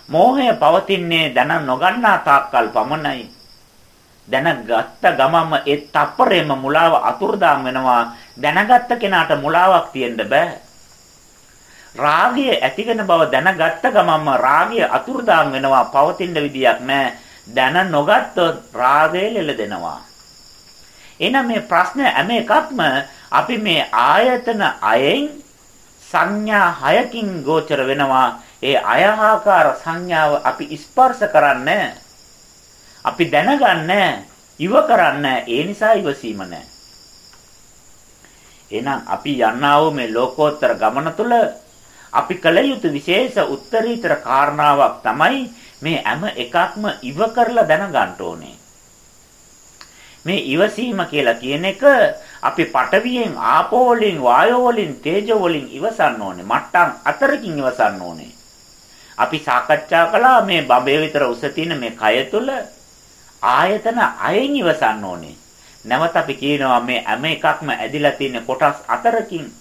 මෝහය පවතින්නේ දැන නොගන්නා තාක්කල් පමණයි. දැනගත්ත ගමන්ම ඒ තප්පරේම මුලාව අතුරුදාම් වෙනවා. දැනගත්ත කෙනාට මුලාවක් තියෙන්න බෑ. රාගය ඇති වෙන බව දැනගත්ත ගමන්ම රාගය අතුරුදාම් වෙනවා. පවතින විදියක් නැහැ. දැන නොගත්තොත් රාගය ලෙලදෙනවා. එහෙනම් මේ ප්‍රශ්න හැම එකක්ම අපි මේ ආයතන අයෙන් සංඥා හයකින් ගෝචර වෙනවා. ඒ අයහාකාර සංඥාව අපි ස්පර්ශ කරන්නේ අපි දැනගන්නේ ඉව කරන්නේ ඒ නිසා ඉවසීම නැහැ. එහෙනම් අපි යන්නා වූ මේ ලෝකෝත්තර ගමන තුළ අපි කල යුතු විශේෂ උත්තරීතර කාරණාවක් තමයි මේ හැම එකක්ම ඉව කරලා දැනගන්න ඕනේ. මේ ඉවසීම කියලා කියන එක අපි පටවියෙන් ආපෝ වලින් වායෝ වලින් තේජෝ වලින් ඉවසන්න ඕනේ. මට්ටම් හතරකින් ඉවසන්න ඕනේ. අපි සාකච්ඡා කළා මේ බඹේ විතර උස තියෙන මේ කය තුල ආයතන අයෙන් ඉවසන්න ඕනේ. නැවත අපි කියනවා මේ හැම එකක්ම ඇදිලා තියෙන කොටස් හතරකින්.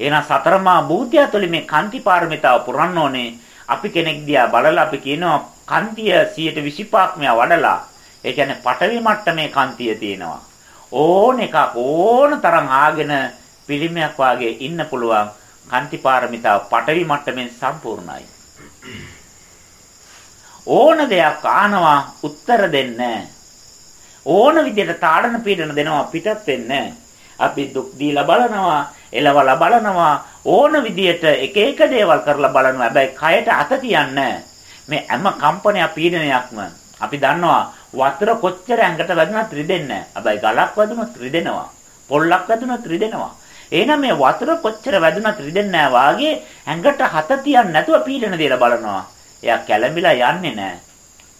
එහෙනම් සතරමා භූතය තුළ මේ කාන්ති පාරමිතාව පුරන්න ඕනේ. අපි කෙනෙක් දිහා බලලා අපි කියනවා කාන්තිය 125ක් මෙයා වඩලා. ඒ කියන්නේ පටවි මට්ටමේ කාන්තිය තියෙනවා. ඕන එකක් ඕන තරම් ආගෙන පිළිමයක් වාගේ ඉන්න පුළුවන්. කාන්ති පාරමිතාව පටවි මට්ටමින් සම්පූර්ණයි. ඕන දෙයක් ආනවා උත්තර දෙන්නේ ඕන විදිහට තාඩන පීඩන දෙනවා පිටත් වෙන්නේ අපි දුක් දීලා බලනවා එලවලා බලනවා ඕන විදිහට එක එක දේවල් කරලා බලනවා හැබැයි කයට අත තියන්නේ මේ හැම කම්පනය පීඩනයක්ම අපි දන්නවා වතුර කොච්චර ඇඟට වැදුනත් රිදෙන්නේ නැහැ. හැබැයි ගලක් වැදුනොත් රිදෙනවා. පොල්ලක් වැදුනොත් රිදෙනවා. එහෙනම් මේ වතුර කොච්චර වැදුනත් රිදෙන්නේ නැහැ වාගේ ඇඟට හත තියන්නේ නැතුව පීඩන දෙලා බලනවා. එයා කැළඹිලා යන්නේ නැහැ.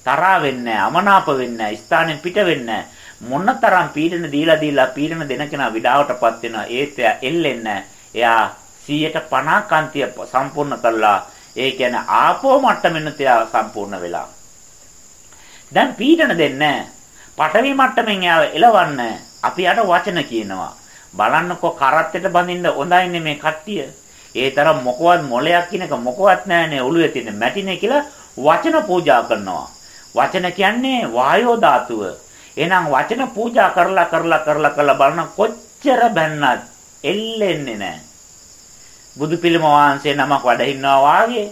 තරහා වෙන්නේ නැහැ, අමනාප වෙන්නේ නැහැ, ස්ථානෙන් පිට වෙන්නේ මොනතරම් පීඩන දීලා දීලා පීඩන දෙන කෙනා විඩාවටපත් වෙනවා. ඒත් එයා එල්ලෙන්නේ එයා 150 කාන්තිය සම්පූර්ණ කළා. ඒ කියන්නේ ආපෝ මට්ටමෙන් තියා සම්පූර්ණ වෙලා. දැන් පීඩන දෙන්නේ පටවි මට්ටමින් එලවන්න අපි යට වචන කියනවා. බලන්නකෝ කරත්තෙට බඳින්න හොඳයිනේ මේ කට්ටිය. ඒ තරම් මොකවත් මොලයක් කියනක මොකවත් නැහැනේ ඔළුවේ තියෙන මැටිනේ කියලා වචන පූජා කරනවා. වචන කියන්නේ වායෝ ධාතුව. එහෙනම් වචන පූජා කරලා කරලා කරලා කරලා බලන කොච්චර බැන්නත් එල්ලෙන්නේ නැහැ. බුදු පිළිම වහන්සේ නමක් වැඩ ඉන්නවා වාගේ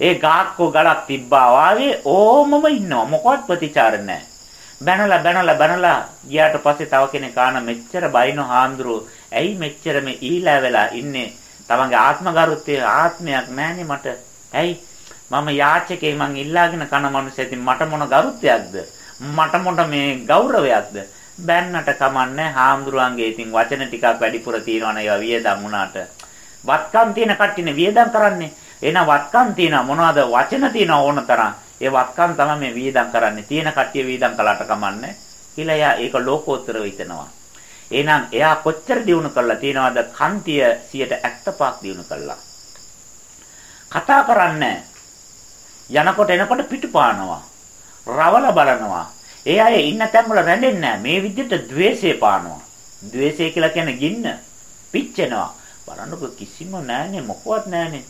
ඒ ගාක්කෝ ගලක් තිබ්බා වාගේ ඕමම ඉන්නවා මොකවත් ප්‍රතිචාර නැහැ. බැනලා බැනලා බැනලා ගියාට පස්සේ තව කෙනෙක් ආන මෙච්චර බයින හාන්දුරු ඇයි මෙච්චර මේ ඊලා වෙලා ඉන්නේ තමන්ගේ ආත්මගරුත්වයේ ආත්මයක් නැහනේ මට. ඇයි? මම යාචකේ මං ඉල්ලාගෙන කන මනුස්සයෙක් මට මොන ගරුත්වයක්ද? මට මොන මේ ගෞරවයක්ද? බැන්නට කමන්නේ හාමුදුරුවන්ගේ ඉතින් වචන ටිකක් වැඩිපුර තියෙනවනේ ඒවා වියදම් වුණාට. වත්කම් තියෙන කට්ටියනේ වියදම් කරන්නේ. එහෙනම් වත්කම් තියෙනවා මොනවද? වචන තියෙනවා ඕන තරම්. ඒ වත්කම් තමයි මේ වියදම් කරන්නේ. තියෙන කට්ටිය වියදම් කළාට කමන්නේ. කියලා එයා ඒක ලෝකෝත්තරව හිතනවා එහෙනම් එයා කොච්චර දිනු කරලා තියනවද? කන්තිය 75ක් දිනු කළා. කතා කරන්නේ යනකොට එනකොට පිටුපානවා. රවල බලනවා. ඒ අය ඉන්න තැන් වල රැඳෙන්නේ මේ විදිහට द्वේෂය පානවා. द्वේෂය කියලා කියන්නේ ගින්න පිච්චෙනවා. බලන්නකො කිසිම නැහනේ මොකවත් නැහනේ.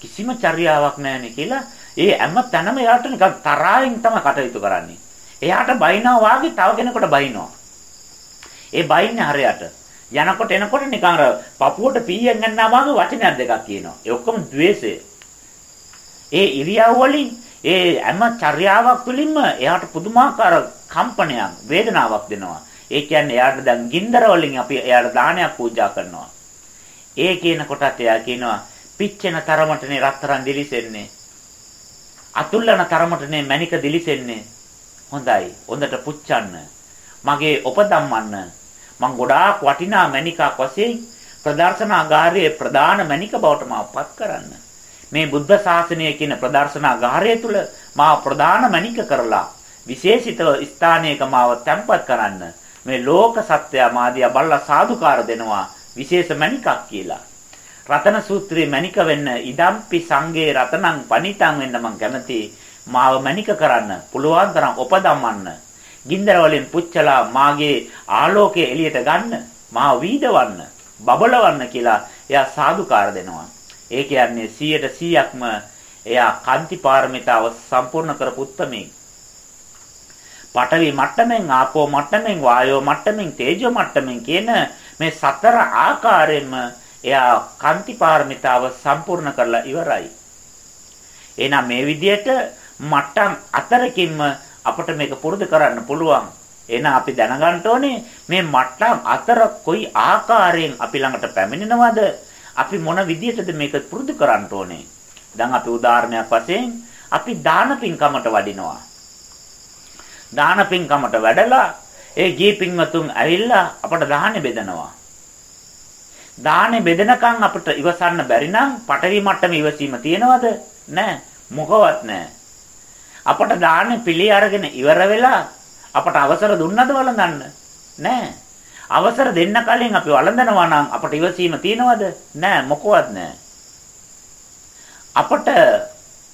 කිසිම චර්යාවක් නැහනේ කියලා ඒ හැම තැනම එයාට නිකන් තරහින් තමයි කටයුතු කරන්නේ. එයාට බයිනවා වාගේ තව කෙනෙකුට බයිනවා. ඒ බයින්නේ හරයට. යනකොට එනකොට නිකන් අර පපුවට පීයෙන් ගන්නා වාගේ වචනයක් දෙකක් කියනවා. ඒ ඔක්කොම द्वේෂය. ඒ ඉරියව් වලින් ඒ හැම චර්යාවක් තුළින්ම එයාට පුදුමාකාර කම්පනයක් වේදනාවක් දෙනවා. ඒ කියන්නේ එයාට දැන් ගින්දර වලින් අපි එයාට දානයක් පූජා කරනවා. ඒ කියන කොටත් එයා කියනවා පිච්චෙන තරමටනේ රත්තරන් දිලිසෙන්නේ. අතුල්ලන තරමටනේ මණික දිලිසෙන්නේ. හොඳයි. හොඳට පුච්චන්න. මගේ උපදම්මන්න. මං ගොඩාක් වටිනා මණිකක් වශයෙන් ප්‍රදර්ශනාගාරයේ ප්‍රධාන මණික බවට මාපත් කරන්න. මේ බුද්ධ ශාසනය කියන ප්‍රදර්ශනාගාරය තුල මා ප්‍රධාන මණික කරලා විශේෂිතව ස්ථානයක මාව තැන්පත් කරන්න. මේ ලෝක සත්‍යය මාදියා බල්ලා සාදුකාර දෙනවා විශේෂ මණිකක් කියලා. රතන සූත්‍රයේ මණික වෙන්න ඉදම්පි සංගේ රතනං පණිතං වෙන්න මං කැමති මාව මණික කරන්න පුළුවන් තරම් උපදම්මන්න ගින්දර වලින් පුච්චලා මාගේ ආලෝකය එළියට ගන්න මාව වීදවන්න බබලවන්න කියලා එයා සාදුකාර දෙනවා ඒ කියන්නේ 100%ක්ම එයා කාන්ති පාරමිතාව සම්පූර්ණ කරපු උත්මේ පඨවි මට්ටමින් ආපෝ මට්ටමින් වායෝ මට්ටමින් තේජෝ මට්ටමින් කියන මේ සතර ආකාරයෙන්ම එයා කාන්ති පාරමිතාව සම්පූර්ණ කරලා ඉවරයි. එහෙනම් මේ විදිහට මට්ටම් අතරකින්ම අපිට මේක පුරුදු කරන්න පුළුවන්. එහෙනම් අපි දැනගන්න ඕනේ මේ මට්ටම් අතර කොයි ආකාරයෙන් අපි ළඟට පැමිණෙනවද? අපි මොන විදිහටද මේක පුරුදු කරන්න ඕනේ? දැන් අපි උදාහරණයක් වශයෙන් අපි දාන පින්කමට වඩිනවා. දාන පින්කමට වැඩලා ඒ ගී පින්වතුන් ඇවිල්ලා අපට දාහනේ බෙදනවා. දානේ බෙදෙනකන් අපිට ඉවසන්න බැරි නම් පටවි මට්ටම ඉවසීම තියනවද? නැහැ. මොකවත් නැහැ. අපට දානේ පිළි අරගෙන ඉවර වෙලා අපට අවසර දුන්නද වළඳන්න? නැහැ. අවසර දෙන්න කලින් අපි වළඳනවා නම් අපට ඉවසීම තියනවද? නැහැ. මොකවත් නැහැ. අපට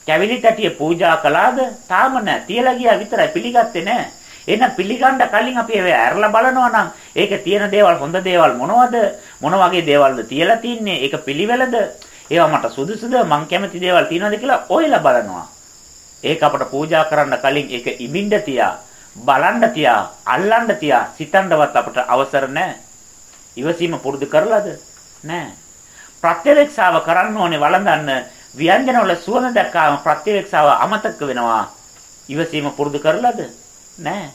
කැවිලි තැටිය පූජා කළාද? තාම නැහැ. තියලා ගියා විතරයි පිළිගත්තේ නැහැ. එහෙනම් පිළිගන්න කලින් අපි ඒව ඇරලා බලනවා නම් ඒකේ තියෙන දේවල් හොඳ දේවල් මොනවද? මොන වගේ දේවල්ද තියලා තින්නේ? ඒක පිළිවෙලද? ඒවා මට සුදුසුද? මං කැමති දේවල් තියනවද කියලා ඔයලා බලනවා. ඒක අපට පූජා කරන්න කලින් ඒක ඉමින්ද තියා, බලන්න තියා, අල්ලන්න තියා, සිතන්නවත් අපට අවසර නැහැ. ඉවසීම පුරුදු කරලාද? නැහැ. ප්‍රත්‍යවේක්ෂාව කරන්න ඕනේ වළඳන්න ව්‍යංජන වල සුවඳ දැක්කාම ප්‍රත්‍යවේක්ෂාව අමතක වෙනවා. ඉවසීම පුරුදු කරලාද? නැහැ.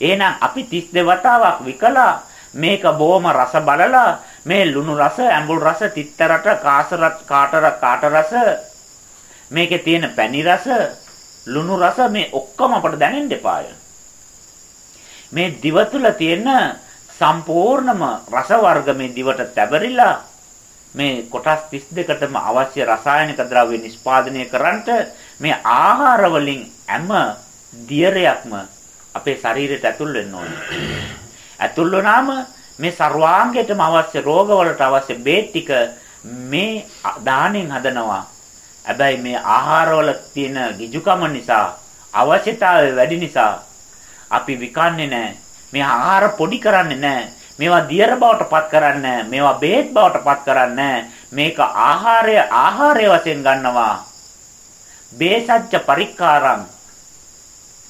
එහෙනම් අපි 32 වතාවක් විකලා මේක බොහොම රස බලලා මේ ලුණු රස, ඇඹුල් රස, තිත්ත රට, කාස රස, කාට කාට රස මේකේ තියෙන පැණි රස, ලුණු රස මේ ඔක්කොම අපට දැනෙන්න එපාය. මේ දිව තුල තියෙන සම්පූර්ණම රස වර්ග මේ දිවට තැබරිලා මේ කොටස් 32කටම අවශ්‍ය රසායනික ද්‍රව්‍ය නිෂ්පාදනය කරන්නට මේ ආහාර වලින් හැම දියරයක්ම අපේ ශරීරයට ඇතුල් වෙන්න ඕනේ. ඇතුල් වුණාම මේ ਸਰවාංගයටම අවශ්‍ය රෝගවලට අවශ්‍ය බේත් ටික මේ දාණයෙන් හදනවා. හැබැයි මේ ආහාරවල තියෙන ගිජුකම නිසා අවශ්‍යතාවය වැඩි නිසා අපි විකන්නේ නැහැ. මේ ආහාර පොඩි කරන්නේ නැහැ. මේවා දියර බවට පත් කරන්නේ මේවා බේත් බවට පත් කරන්නේ මේක ආහාරය ආහාරය වශයෙන් ගන්නවා. බේසච්ච පරික්කාරං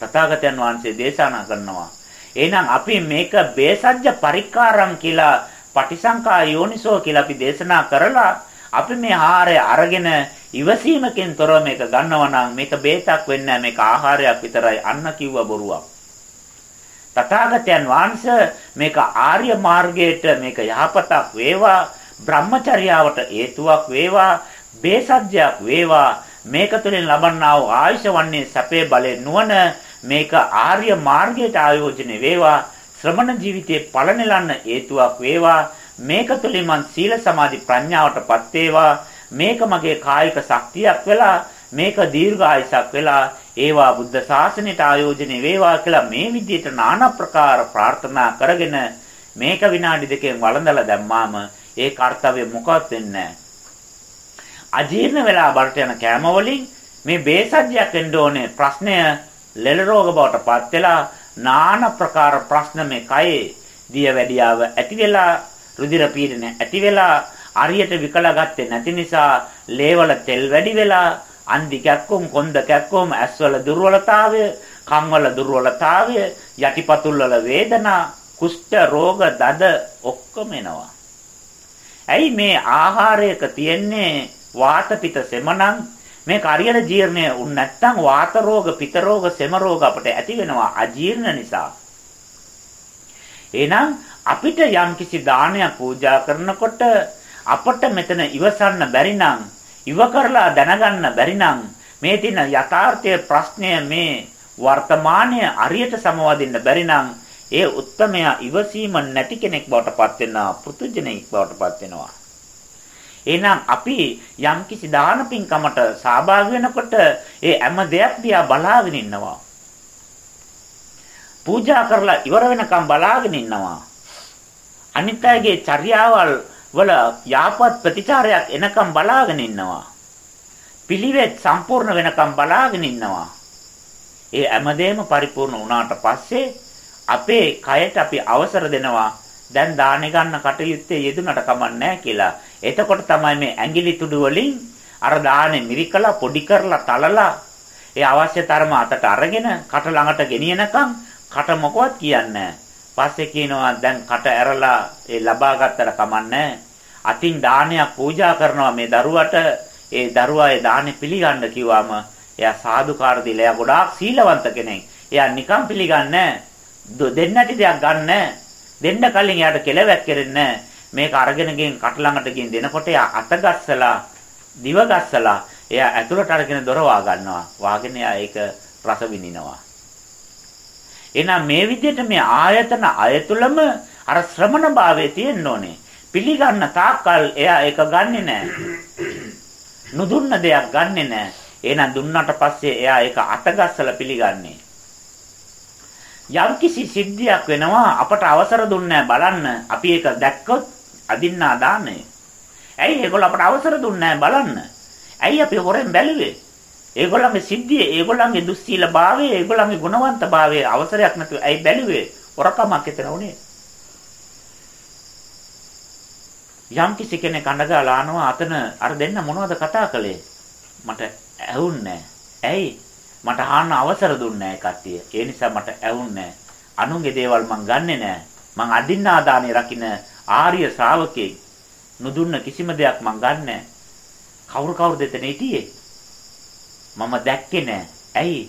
තථාගතයන් වහන්සේ දේශනා කරනවා. එහෙනම් අපි මේක බේසජ්ජ පරික්කාරම් කියලා පටිසංකා යෝනිසෝ කියලා අපි දේශනා කරලා අපි මේ ආහාරය අරගෙන ඉවසීමකින් තොරව මේක ගන්නවා නම් මේක බේතක් වෙන්නේ මේක ආහාරයක් විතරයි. අන්න කිව්ව බොරුවක්. තථාගතයන් වහන්සේ මේක ආර්ය මාර්ගයට මේක යහපතක් වේවා බ්‍රහ්මචර්යාවට හේතුවක් වේවා බේසජ්ජයක් වේවා. මේක තුළින් ලබන්නා වූ ආයුෂ වන්නේ සැපේ බලේ නුවණ මේක ආර්ය මාර්ගයට ආයෝජනය වේවා. ශ්‍රමණ ජීවිතයේ පළනෙලන්න හේතුවක් වේවා. මේක තුළින් මං සීල සමාධි ප්‍රඥාවටපත් වේවා මේක මගේ කායික ශක්තියක් වෙලා මේක දීර්ඝායසක් වෙලා ඒවා බුද්ධ ශාසනයට ආයෝජනය වේවා කියලා මේ විදිහට নানা ප්‍රකාර ප්‍රාර්ථනා කරගෙන මේක විනාඩි දෙකෙන් වළඳලා දැම්මාම ඒ කාර්යය මොකවත් වෙන්නේ අජීර්ණ වෙලා බරට යන කෑම වලින් මේ බේසජ්ජයක් එන්න ඕනේ ප්‍රශ්නය ලෙඩ රෝග බවට පත් වෙලා নানা ප්‍රකාර ප්‍රශ්න මේ කයේ දිය වැඩියාව ඇති වෙලා රුධිර පීඩන ඇති වෙලා අරියට විකලා ගත්තේ නැති නිසා ලේවල තෙල් වැඩි වෙලා අන්දි කැක්කුම් කොන්ද කැක්කුම් ඇස්වල දුර්වලතාවය කන්වල දුර්වලතාවය යටිපතුල් වල වේදනා කුෂ්ඨ රෝග දද ඔක්කොම එනවා. ඇයි මේ ආහාරයක තියෙන්නේ වාත පිට සෙමණන් මේක හරියට ජීර්ණය වුනේ නැත්නම් වාත රෝග, පිත රෝග, සෙම රෝග අපිට ඇති වෙනවා අජීර්ණ නිසා. එහෙනම් අපිට යම්කිසි දානයක් පූජා කරනකොට අපට මෙතන ඉවසන්න බැරි නම් ඉව කරලා දැනගන්න බැරි නම් මේ තියෙන යථාර්ථයේ ප්‍රශ්නය මේ වර්තමානයේ අරියට සමවදින්න බැරි නම් ඒ උත්තමයා ඉවසීම නැති කෙනෙක් බවට පත් වෙනවා පෘතුජනෙක් බවට පත් වෙනවා එහෙනම් අපි යම්කිසි දාන පින්කමට සහභාගී වෙනකොට ඒ හැම දෙයක් දිහා බලාගෙන ඉන්නවා. පූජා කරලා ඉවර වෙනකම් බලාගෙන ඉන්නවා. අනිත් අයගේ චර්යාවල් වල යාපත් ප්‍රතිචාරයක් එනකම් බලාගෙන ඉන්නවා. පිළිවෙත් සම්පූර්ණ වෙනකම් බලාගෙන ඉන්නවා. ඒ හැමදේම පරිපූර්ණ වුණාට පස්සේ අපේ කයට අපි අවසර දෙනවා දැන් දානේ ගන්න කටයුත්තේ යෙදුනට කමන්නේ කියලා. එතකොට තමයි මේ ඇඟිලි තුඩු වලින් අර දානේ මිරිකලා පොඩි කරලා තලලා ඒ අවශ්‍ය තරම අතට අරගෙන කට ළඟට ගෙනියනකම් කට මොකවත් කියන්නේ පස්සේ කියනවා දැන් කට ඇරලා ඒ ලබා ගත්තට කමන්නේ අතින් දානයක් පූජා කරනවා මේ දරුවට ඒ දරුවා ඒ දානේ පිළිගන්න කිව්වම එයා සාදුකාර දීලා එයා ගොඩාක් සීලවන්ත කෙනෙක්. එයා නිකන් පිළිගන්නේ දෙන්න නැති දෙයක් ගන්නෑ. දෙන්න කලින් එයාට කෙලවැක් කෙරෙන්නේ මේක අරගෙන ගෙන් කට ළඟට ගෙන් දෙනකොට එයා අත ගස්සලා දිව ගස්සලා එයා ඇතුළට අරගෙන දොර වා ගන්නවා. වාගෙන එයා ඒක රස විඳිනවා. එහෙනම් මේ විදිහට මේ ආයතන අයතුලම අර ශ්‍රමණ භාවයේ තියෙන්න ඕනේ. පිළිගන්න තාක්කල් එයා ඒක ගන්නෙ නැහැ. නුදුන්න දෙයක් ගන්නෙ නැහැ. එහෙනම් දුන්නට පස්සේ එයා ඒක අතගස්සලා පිළිගන්නේ. යම්කිසි සිද්ධියක් වෙනවා අපට අවසර දුන්නේ බලන්න අපි ඒක දැක්කොත් අදින්නා දාන්නේ. ඇයි ඒගොල්ලෝ අපට අවසර දුන්නේ බලන්න. ඇයි අපි හොරෙන් බැලුවේ? ඒගොල්ලන්ගේ සිද්ධිය, ඒගොල්ලන්ගේ දුස්සීලභාවය, ඒගොල්ලන්ගේ ගුණවන්තභාවය අවසරයක් නැතුව ඇයි බැලුවේ? හොරකමක් එතන උනේ. යම් කිසි කෙනෙක් අඬගාලා ආනවා අතන අර දෙන්න මොනවද කතා කළේ? මට ඇහුන්නේ ඇයි? මට අහන්න අවසර දුන්නේ නැහැ කට්ටිය. ඒ නිසා මට ඇහුන්නේ අනුන්ගේ දේවල් මං ගන්නෙ නෑ මං අදින්නාදානේ රකින්න ආර්ය ශ්‍රාවකෙක්. නුදුන්න කිසිම දෙයක් මං ගන්නෑ කවුරු කවුරුද එතන හිටියේ? මම දැක්කේ නෑ ඇයි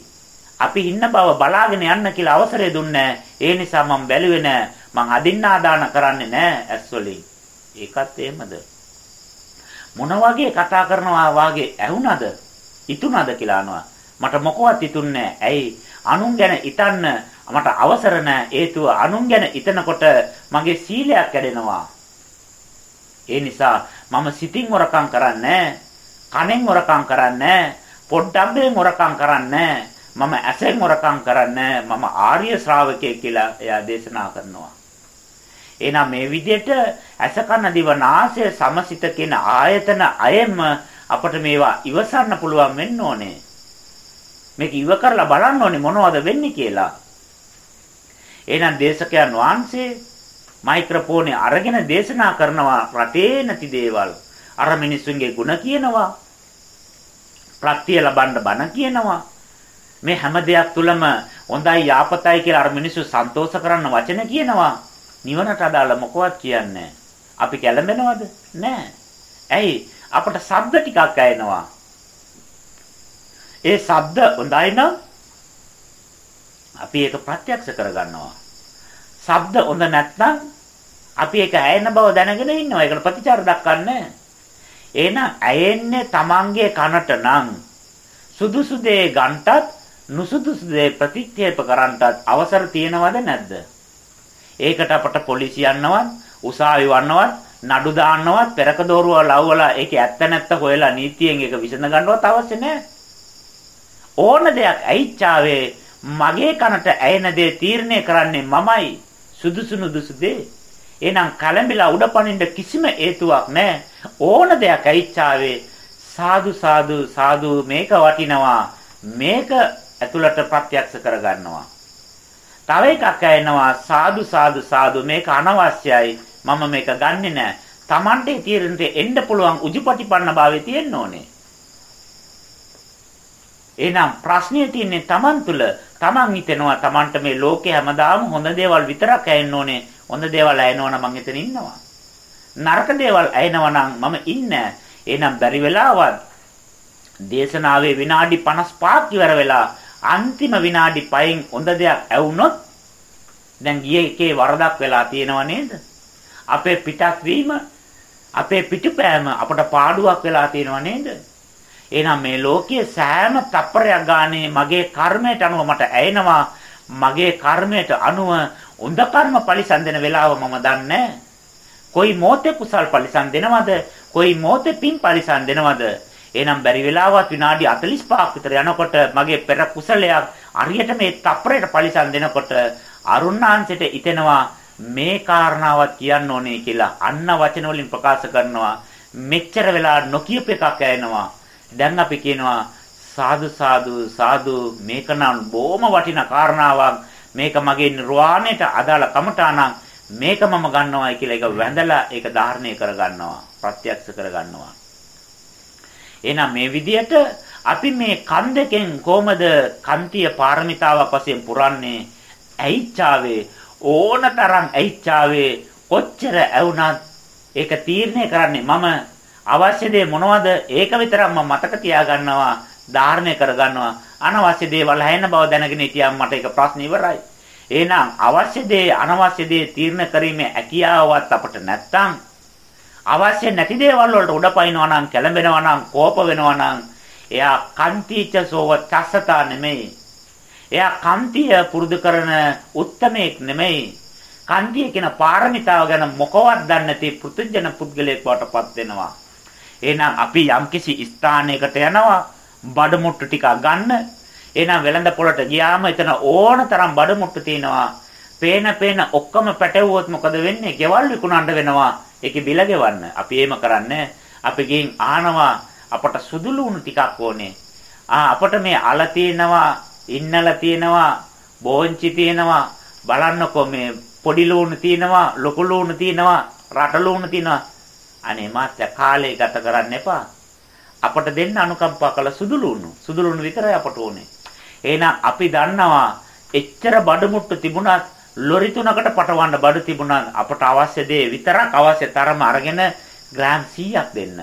අපි ඉන්න බව බලාගෙන යන්න කියලා අවසරය දුන්නේ ඒ නිසා මම බැලුවේ නෑ මං අදින්නාදාන කරන්නේ නෑ ඇස් වලින් ඒකත් එහෙමද? මොන වගේ කතා කරනවා වාගේ ඇහුණද? ඉතුණද කියලා අහනවා. මට මොකවත් ඉතුන්නේ ඇයි? අනුන් ගැන ඉතන්න මට අවසර හේතුව අනුන් ගැන ඉතනකොට මගේ සීලයක් කැඩෙනවා. ඒ නිසා මම සිතින් හොරකම් කරන්නේ කනෙන් හොරකම් කරන්නේ පොඩ්ඩබ්බෙන් හොරකම් කරන්නේ මම ඇසෙන් හොරකම් කරන්නේ මම ආර්ය ශ්‍රාවකයෙක් කියලා එයා දේශනා කරනවා. එහෙනම් මේ විදිහට අසකන දිව නාසය සමසිත කියන ආයතන අයෙම අපට මේවා ඉවසන්න පුළුවන් වෙන්න ඕනේ. මේක ඉව කරලා බලන්න ඕනේ මොනවද වෙන්නේ කියලා. එහෙනම් දේශකයන් වහන්සේ මයික්‍රොෆෝනේ අරගෙන දේශනා කරනවා රටේ නැති දේවල්. අර මිනිස්සුන්ගේ ಗುಣ කියනවා. ප්‍රත්‍ය ලබන්න බණ කියනවා. මේ හැම දෙයක් තුළම හොඳයි යාපතයි කියලා අර මිනිස්සු සන්තෝෂ කරන්න වචන කියනවා. නිවනට අදාළ මොකවත් කියන්නේ අපි කැළඹෙනවද? නෑ. ඇයි? අපට ශබ්ද ටිකක් ඇහෙනවා. ඒ ශබ්ද හොඳයි නම් අපි ඒක ප්‍රත්‍යක්ෂ කරගන්නවා. ශබ්ද හොඳ නැත්නම් අපි ඒක ඇයෙන බව දැනගෙන ඉන්නවා. ඒකට ප්‍රතිචාර දක්වන්නේ එහෙනම් ඇයෙන්නේ Tamange කනට නම් සුදුසු දේ ගන්නටත් නුසුදුසු දේ ප්‍රතික්ෂේප කරන්නටත් අවසර තියෙනවද නැද්ද? ඒකට අපට පොලිසිය යන්නවත්, උසාවි වන්නවත්, නඩු දාන්නවත්, පෙරක දෝරුව ලව්වලා ඒකේ ඇත්ත නැත්ත හොයලා නීතියෙන් ඒක විසඳ ගන්නවත් අවශ්‍ය නැහැ. ඕන දෙයක් ඇයිච්චාවේ මගේ කනට ඇයෙන දේ තීරණය කරන්නේ මමයි. සුදුසු නුදුසු දේ. එහෙනම් කලඹිලා උඩපනින්න කිසිම හේතුවක් නැහැ. ඕන දෙයක් ඇයිච්චාවේ සාදු සාදු සාදු මේක වටිනවා. මේක ඇතුළට ප්‍රත්‍යක්ෂ කරගන්නවා. තව එකක් ඇෙනවා සාදු සාදු සාදු මේක අනවශ්‍යයි මම මේක ගන්නෙ නෑ. Tamante තීරණයට එන්න පුළුවන් උජුපටිපන්න භාවයේ තියෙන්න ඕනේ. එහෙනම් ප්‍රශ්නේ තියෙන්නේ Taman තුල. Taman හිතනවා Tamanට මේ ලෝකේ හැමදාම හොඳ දේවල් විතරක් ඇෙන්න ඕනේ. හොඳ දේවල් ඇෙනවා නම් මං එතන ඉන්නවා. නරක දේවල් ඇෙනවා නම් මම ඉන්නේ එහෙනම් බැරි වෙලාවත් දේශනාවේ විනාඩි 55ක් ඉවර වෙලා අන්තිම විනාඩි 5න් හොඳ දෙයක් ඇවුනොත් දැන් ගියේ එකේ වරදක් වෙලා තියෙනව නේද? අපේ පිටක් වීම අපේ පිටුපෑම අපට පාඩුවක් වෙලා තියෙනව නේද? එහෙනම් මේ ලෝකයේ සෑම තප්පරයක් ගානේ මගේ කර්මයට අනුව මට ඇයෙනවා මගේ කර්මයට අනුව උඳ කර්ම පරිසම් දෙන වෙලාව මම දන්නේ. කොයි මොහොතේ කුසල් පරිසම් දෙනවද කොයි මොහොතේ පින් පරිසම් දෙනවද එහෙනම් බැරි වෙලාවත් විනාඩි 45ක් විතර යනකොට මගේ පෙර කුසලයක් හරියට මේ තප්පරයට පරිසම් දෙනකොට අරුණාංශයට ඉතෙනවා මේ කාරණාවත් කියන්න ඕනේ කියලා අන්න වචන වලින් ප්‍රකාශ කරනවා. මෙච්චර වෙලා නොකියප එකක් ඇෙනවා දැන් අපි කියනවා සාදු සාදු සාදු මේක නම් බොහොම වටිනා කාරණාවක්. මේක මගේ නිර්වාණයට අදාළ කමඨාණන් මේක මම ගන්නවායි කියලා ඒක වැඳලා ඒක ධාරණය කරගන්නවා ප්‍රත්‍යක්ෂ කරගන්නවා. එහෙනම් මේ විදිහට අපි මේ කන් දෙකෙන් කොහමද කන්තිය පාරමිතාවක් වශයෙන් පුරන්නේ? ඇයිච්චාවේ ඕනතරම් ඇයිච්චාවේ කොච්චර ඇවුනත් ඒක තීරණය කරන්නේ මම. අවශ්‍ය දේ මොනවද? ඒක විතරක් මම මතක තියාගන්නවා ධාරණය කරගන්නවා. අනවශ්‍ය දේවල් හැෙන බව දැනගෙන හිටියම් මට ඒක ප්‍රශ්න ඉවරයි එහෙනම් අවශ්‍ය දේ අනවශ්‍ය දේ තීරණය කිරීමේ හැකියාවවත් අපට නැත්තම් අවශ්‍ය නැති දේවල් වලට උඩපයින්නවා නම් කැළඹෙනවා නම් කෝප වෙනවා නම් එයා කන්තිච සෝව චස්සතා නෙමෙයි. එයා කන්තිය පුරුදු කරන උත්තමෙක් නෙමෙයි. කන්තිය කියන පාරමිතාව ගැන මොකවත් දන්නේ නැති පෘථුජන පුද්ගලයෙක් වටපත් වෙනවා. එහෙනම් අපි යම්කිසි ස්ථානයකට යනවා බඩමුට්ටු ටික ගන්න. එහෙනම් වෙළඳ පොළට ගියාම එතන ඕන තරම් බඩමුට්ටු තියෙනවා. පේන පේන ඔක්කොම පැටවුවොත් මොකද වෙන්නේ? ගෙවල් විකුණන්න වෙනවා. ඒකේ බිල ගෙවන්න. අපි එහෙම කරන්නේ. අපි ගෙන් ආනවා අපට සුදුළු උණු ටිකක් ඕනේ. ආ අපට මේ අල තියෙනවා, ඉන්නල තියෙනවා, බෝංචි තියෙනවා. බලන්නකෝ මේ පොඩි ලූණු තියෙනවා, ලොකු ලූණු තියෙනවා, රට ලූණු තියෙනවා. අනේ මාත්‍ය කාලේ ගත කරන්න එපා. අපට දෙන්න අනුකම්පා කළ සුදුලුණු. සුදුලුණු විතරයි අපට ඕනේ. එහෙනම් අපි දන්නවා එච්චර බඩමුට්ටු තිබුණත් ලොරි තුනකට පටවන්න බඩු තිබුණත් අපට අවශ්‍ය දේ විතරක් අවශ්‍ය තරම අරගෙන ග්‍රෑම් 100ක් දෙන්න.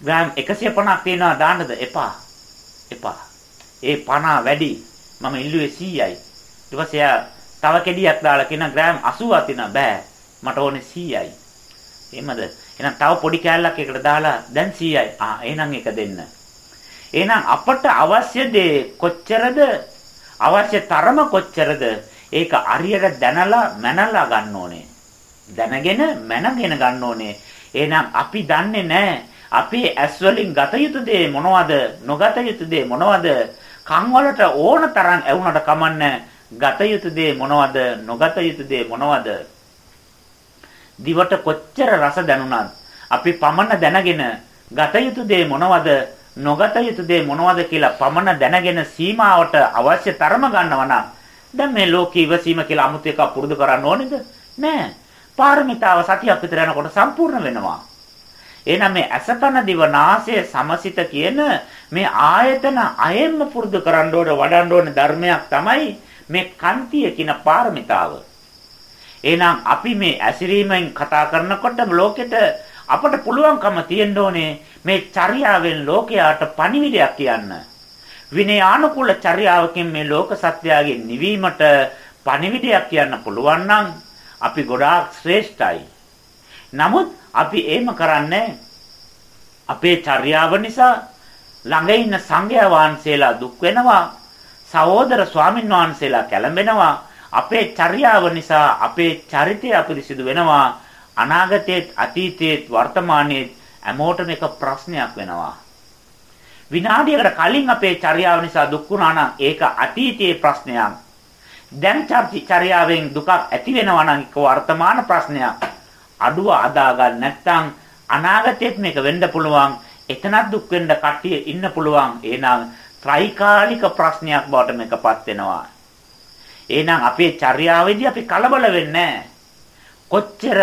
ග්‍රෑම් 150ක් තියනවා දාන්නද එපා. එපා. ඒ 50 වැඩි. මම ඉල්ලුවේ 100යි. ඊට පස්සේ තව කෙඩියක් දාලා කියන ග්‍රෑම් 80ක් තියනවා බෑ. මට ඕනේ 100යි. එහෙමද? එහෙනම් තව පොඩි කෑල්ලක් එකට දාලා දැන් 100යි. ආ එහෙනම් ඒක දෙන්න. එහෙනම් අපට අවශ්‍ය දේ කොච්චරද? අවශ්‍ය තරම කොච්චරද? ඒක අරියට දැනලා මැනලා ගන්න ඕනේ. දැනගෙන මැනගෙන ගන්න ඕනේ. එහෙනම් අපි දන්නේ නැහැ. අපේ ඇස් වලින් ගත යුතු දේ මොනවද? නොගත යුතු දේ මොනවද? කන් වලට ඕන තරම් ඇවුනට කමන්නේ. ගත යුතු දේ මොනවද? නොගත යුතු දේ මොනවද? දිවට කොච්චර රස දැනුණත් අපි පමණ දැනගෙන ගත යුතු දේ මොනවද නොගත යුතු දේ මොනවද කියලා පමණ දැනගෙන සීමාවට අවශ්‍ය තරම ගන්නවා නම් දැන් මේ ලෝකී ඉවසීම කියලා අමුතු එකක් පුරුදු කරන්න ඕනේද? නෑ. පාරමිතාව සතියක් විතර යනකොට සම්පූර්ණ වෙනවා. එහෙනම් මේ අසකන දිව නාසය සමසිත කියන මේ ආයතන අයෙන්ම පුරුදු කරන්න ඕන වඩන්න ඕන ධර්මයක් තමයි මේ කන්තිය කියන පාරමිතාව. එහෙනම් අපි මේ ඇසිරීමෙන් කතා කරනකොට ලෝකෙට අපට පුළුවන්කම තියෙන්න ඕනේ මේ චර්යාවෙන් ලෝකයාට පණිවිඩයක් කියන්න. විනයානුකූල චර්යාවකින් මේ ලෝක සත්‍යයේ නිවීමට පණිවිඩයක් කියන්න පුළුවන් නම් අපි ගොඩාක් ශ්‍රේෂ්ඨයි. නමුත් අපි එහෙම කරන්නේ අපේ චර්යාව නිසා ළඟ ඉන්න සංඝයා වහන්සේලා දුක් වෙනවා. සහෝදර ස්වාමින් වහන්සේලා කැළඹෙනවා. අපේ චර්යාව නිසා අපේ චරිතය අපිරිසිදු වෙනවා. අනාගතයේත් අතීතයේත් වර්තමානයේත් හැමෝටම එක ප්‍රශ්නයක් වෙනවා. විනාඩියකට කලින් අපේ චර්යාව නිසා දුක් වුණා නම් ඒක අතීතයේ ප්‍රශ්නයක්. දැන් චර්යාවෙන් දුකක් ඇති වෙනවා නම් ඒක වර්තමාන ප්‍රශ්නයක්. අඩුව අදා ගන්න නැත්නම් අනාගතයේත් මේක වෙන්න පුළුවන්. එතනත් දුක් වෙන්න කට්ටිය ඉන්න පුළුවන්. එහෙනම් ත්‍රිකාලික ප්‍රශ්නයක් බවට මේකපත් වෙනවා. එහෙනම් අපේ චර්යාවේදී අපි කලබල වෙන්නේ කොච්චර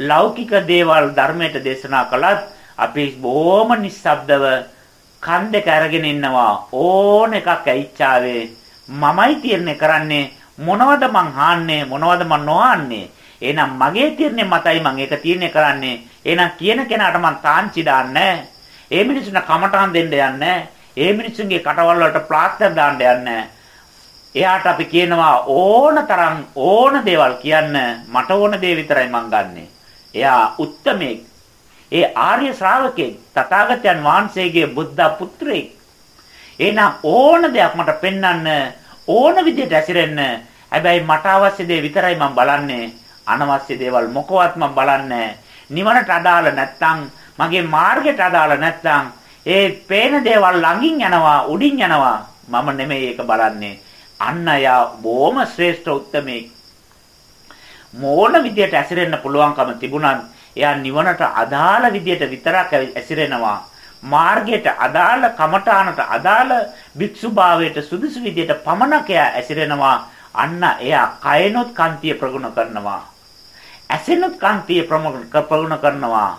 ලෞකික දේවල් ධර්මයට දේශනා කළත් අපි බොහොම නිස්සබ්දව කන් දෙක අරගෙන ඉන්නවා. ඕන එකක් ඇයිච්චාවේ මමයි තීරණය කරන්නේ මොනවද මං හාන්නේ මොනවද මං නොහාන්නේ. එහෙනම් මගේ තීරණය මතයි මං ඒක තීරණය කරන්නේ. එහෙනම් කියන කෙනාට මං තාංචි දාන්නේ ඒ මිනිස්සුන්ට කමටහන් දෙන්න යන්නේ ඒ මිනිස්සුන්ගේ කටවල් වලට ප්ලාස්ටර් දාන්න යන්නේ එයාට අපි කියනවා ඕන තරම් ඕන දේවල් කියන්න මට ඕන දේ විතරයි මං ගන්නෙ. එයා උත්තමෙක්. ඒ ආර්ය ශ්‍රාවකෙක් තථාගතයන් වහන්සේගේ බුද්ධ පුත්‍රයෙක්. එහෙනම් ඕන දෙයක් මට පෙන්වන්න ඕන විදිහට ඇසිරෙන්න. හැබැයි මට අවශ්‍ය දේ විතරයි මම බලන්නේ. අනවශ්‍ය දේවල් මොකවත් මම බලන්නේ නිවනට අදාළ නැත්නම් මගේ මාර්ගයට අදාළ නැත්නම් ඒ පේන දේවල් ළඟින් යනවා උඩින් යනවා මම නෙමෙයි ඒක බලන්නේ අන්න යා බොහොම ශ්‍රේෂ්ඨ උත්මේ මොන විදියට ඇසිරෙන්න පුළුවන්කම තිබුණත් එයා නිවනට අදාළ විදියට විතරක් ඇසිරෙනවා. මාර්ගයට අදාළ කමඨානට අදාළ භික්ෂුභාවයට සුදුසු විදියට පමණක් එයා ඇසිරෙනවා. අන්න එයා කයනොත් කාන්තිය ප්‍රගුණ කරනවා. ඇසෙනොත් කාන්තිය ප්‍රගුණ කරනවා.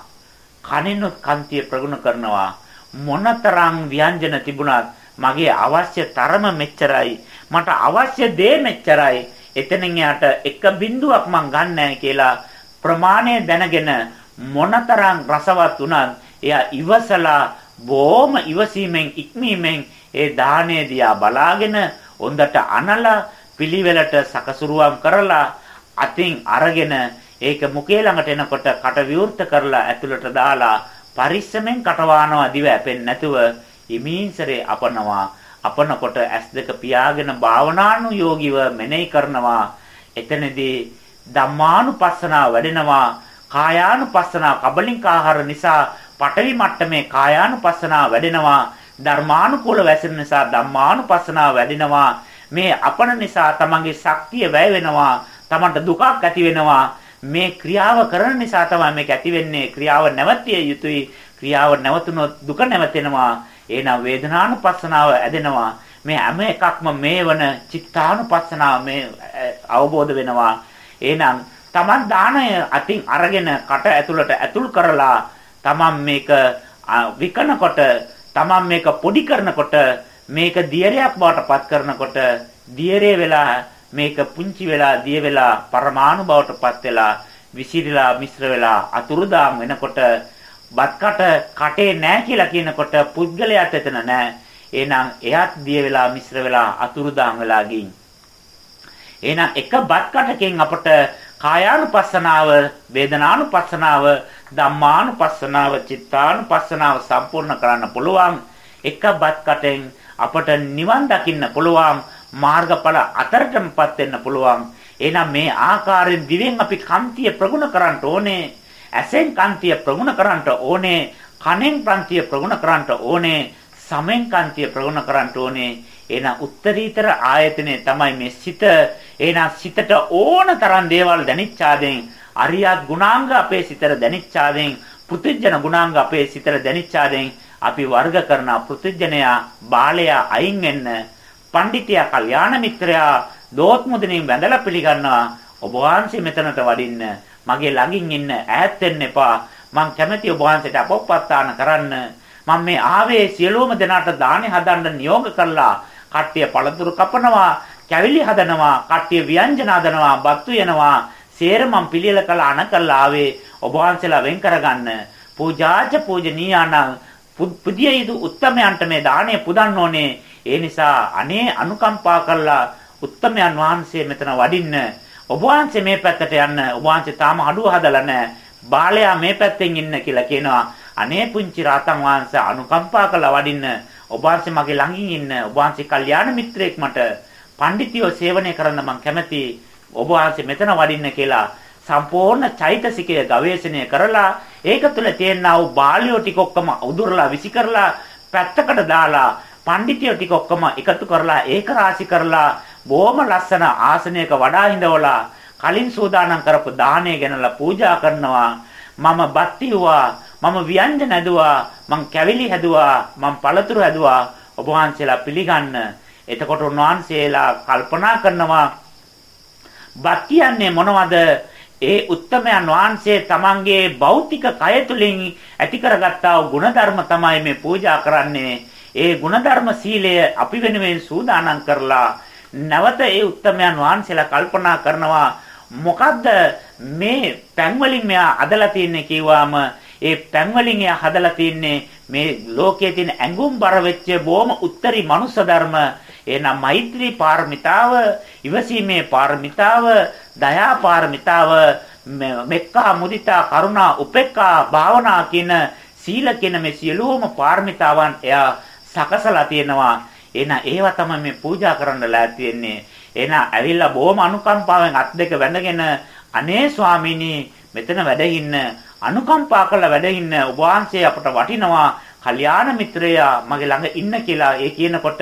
කනෙනොත් කාන්තිය ප්‍රගුණ කරනවා. මොනතරම් ව්‍යංජන තිබුණත් මගේ අවශ්‍ය තරම මෙච්චරයි. මට අවශ්‍ය දේ මෙච්චරයි. එතනින් යාට එක බිඳුවක් මං ගන්නෑ කියලා ප්‍රමාණය දැනගෙන මොනතරම් රසවත් වුණත් එයා ඉවසලා බොහොම ඉවසීමෙන් ඉක්මීමෙන් ඒ දාහනය දිහා බලාගෙන හොඳට අනලා පිළිවෙලට සකසුරුවම් කරලා අතින් අරගෙන ඒක මුකේ ළඟට එනකොට කට විවෘත කරලා ඇතුළට දාලා පරිස්සමෙන් කටවානවා දිව ඇපෙන්නේ නැතුව හිමීන්සරේ අපනවා අපනකොට S2 පියාගෙන භාවනානුයෝගීව මෙනෙහි කරනවා. එතනදී ධම්මානුපස්සනාව වැඩෙනවා. කායානුපස්සනාව කබලින්කාහාර නිසා පඨවි මට්ටමේ කායානුපස්සනාව වැඩෙනවා. ධර්මානුකූල වැසිරෙන නිසා ධම්මානුපස්සනාව වැඩෙනවා. මේ අපන නිසා තමන්ගේ ශක්තිය වැය වෙනවා. තමන්ට දුකක් ඇති වෙනවා. මේ ක්‍රියාව කරන නිසා තමයි මේක ඇති වෙන්නේ. ක්‍රියාව නැවතිය යුතුයි. ක්‍රියාව නැවතුනොත් දුක නැවතෙනවා. එහෙනම් වේදනානුපස්සනාව ඇදෙනවා. මේ හැම එකක්ම මේවන චිත්තානුපස්සනාව මේ අවබෝධ වෙනවා. එහෙනම් Taman දාණය අතින් අරගෙන කට ඇතුළට ඇතුල් කරලා Taman මේක විකනකොට Taman මේක පොඩි කරනකොට මේක දියරයක් බවට පත් කරනකොට දියරේ වෙලා මේක පුංචි වෙලා දිය වෙලා පරමාණු බවට පත් වෙලා විසිරලා මිශ්‍ර වෙලා අතුරුදාම් වෙනකොට බත්කට කටේ නැහැ කියලා කියනකොට පුද්ගලයාට එතන නැහැ. එහෙනම් එයත් දිය වෙලා මිශ්‍ර වෙලා අතුරුදාම් වෙලා ගින්. එහෙනම් එක බත්කටකින් අපට කායානුපස්සනාව, වේදනානුපස්සනාව, ධම්මානුපස්සනාව, චිත්තානුපස්සනාව සම්පූර්ණ කරන්න පුළුවන්. එක බත්කටෙන් අපට නිවන් දකින්න පුළුවන්. මාර්ගඵල අතරටමපත් වෙන්න පුළුවන්. එහෙනම් මේ ආකාරයෙන් දිවෙන් අපි කන්තිය ප්‍රගුණ කරන්න ඕනේ. ඇසෙන් කන්තිය ප්‍රගුණ කරන්න ඕනේ. කනෙන් ප්‍රන්තිය ප්‍රගුණ කරන්න ඕනේ. සමෙන් කන්තිය ප්‍රගුණ කරන්න ඕනේ. එහෙනම් උත්තරීතර ආයතනය තමයි මේ සිත. එහෙනම් සිතට ඕන තරම් දේවල් දැනිච්චාදෙන් අරියත් ගුණාංග අපේ සිතට දැනිච්චාදෙන් පුදුජන ගුණාංග අපේ සිතට දැනිච්චාදෙන් අපි වර්ග කරන පුදුජනයා බාලයා අයින් වෙන්න පඬිතියා කල්යාණ මිත්‍රයා දෝත් මුදිනින් වැඳලා පිළිගන්නවා ඔබ වහන්සේ මෙතනට වඩින්න මගේ ළඟින් ඉන්න ඈත් වෙන්න එපා. මං කැමැති ඔබ වහන්සේට අපොප්පත්තාන කරන්න. මම මේ ආවේ සියලුම දෙනාට දානි හදන්න නියෝග කළා. කට්ටිය පළතුරු කපනවා කැවිලි හදනවා කට්ටිය ව්‍යංජන හදනවා බත්තු යනවා සේර මං පිළියෙල කළා අන කළා ආවේ ඔබ වහන්සේලා වෙන් කරගන්න. පූජාච පූජනීයානම් පුදිය යුතු උත්තමයන්ට මේ දාණය පුදන්න ඕනේ. ඒ නිසා අනේ අනුකම්පා කළා උත්තමයන් වහන්සේ මෙතන වඩින්න. ඔබ වහන්සේ මේ පැත්තට යන්න ඔබ වහන්සේ තාම අඩුව හදලා නැහැ. බාලයා මේ පැත්තෙන් ඉන්න කියලා කියනවා. අනේ පුංචි රාතන් වහන්සේ අනුකම්පා කළා වඩින්න. ඔබ වහන්සේ මගේ ළඟින් ඉන්න ඔබ වහන්සේ කල්යාණ මිත්‍රයෙක් මට පඬිතියෝ සේවනය කරන්න මම කැමැති. ඔබ වහන්සේ මෙතන වඩින්න කියලා සම්පූර්ණ චෛතසිකය ගවේෂණය කරලා ඒක තුළ තියෙනා වූ බාලියෝ ටික ඔක්කොම උදුරලා විසි කරලා පැත්තකට දාලා පඬිතියෝ ටික ඔක්කොම එකතු කරලා ඒක රාශි කරලා බොහොම ලස්සන ආසනයක වඩා හිඳවලා කලින් සූදානම් කරපු දාහණය ගෙනලා පූජා කරනවා. මම බත් මම ව්‍යංජන ඇදුවා මං කැවිලි හැදුවා මං පළතුරු හැදුවා. ඔබ වහන්සේලා පිළිගන්න. එතකොට උන්වහන්සේලා කල්පනා කරනවා බත් කියන්නේ මොනවද? ඒ උත්තමයන් වහන්සේ තමන්ගේ භෞතික කය තුලින් ඇති කරගත්තා වූ ಗುಣධර්ම තමයි මේ පූජා කරන්නේ. ඒ ಗುಣධර්ම සීලය අපි වෙනුවෙන් සූදානම් කරලා නැවත ඒ උත්තමයන් වහන්සේලා කල්පනා කරනවා මොකද්ද මේ පැන් වලින් මෙයා අදලා තියන්නේ කිව්වාම ඒ පැන් වලින් එයා හදලා තින්නේ මේ ලෝකයේ තියෙන ඇඟුම් බර වෙච්ච බොහොම උත්තරී මනුස්ස ධර්ම එහෙනම් මෛත්‍රී පාරමිතාව ඉවසීමේ පාරමිතාව දයා පාරමිතාව මෙක්කා මුදිතා කරුණා උපේක්ඛා භාවනා කියන සීල කියන මේ සියලුම පාරමිතාවන් එයා සකසලා තියෙනවා. එහෙනම් ඒවා තමයි මේ පූජා කරන්න ලෑස්ති වෙන්නේ. එහෙනම් ඇවිල්ලා බොහොම අනුකම්පාවෙන් අත් දෙක වැඳගෙන අනේ ස්වාමීනි මෙතන වැඩ ඉන්න අනුකම්පා කරලා වැඩ ඉන්න ඔබ වහන්සේ අපට වටිනවා. කල්යාණ මිත්‍රයා මගේ ළඟ ඉන්න කියලා ඒ කියනකොට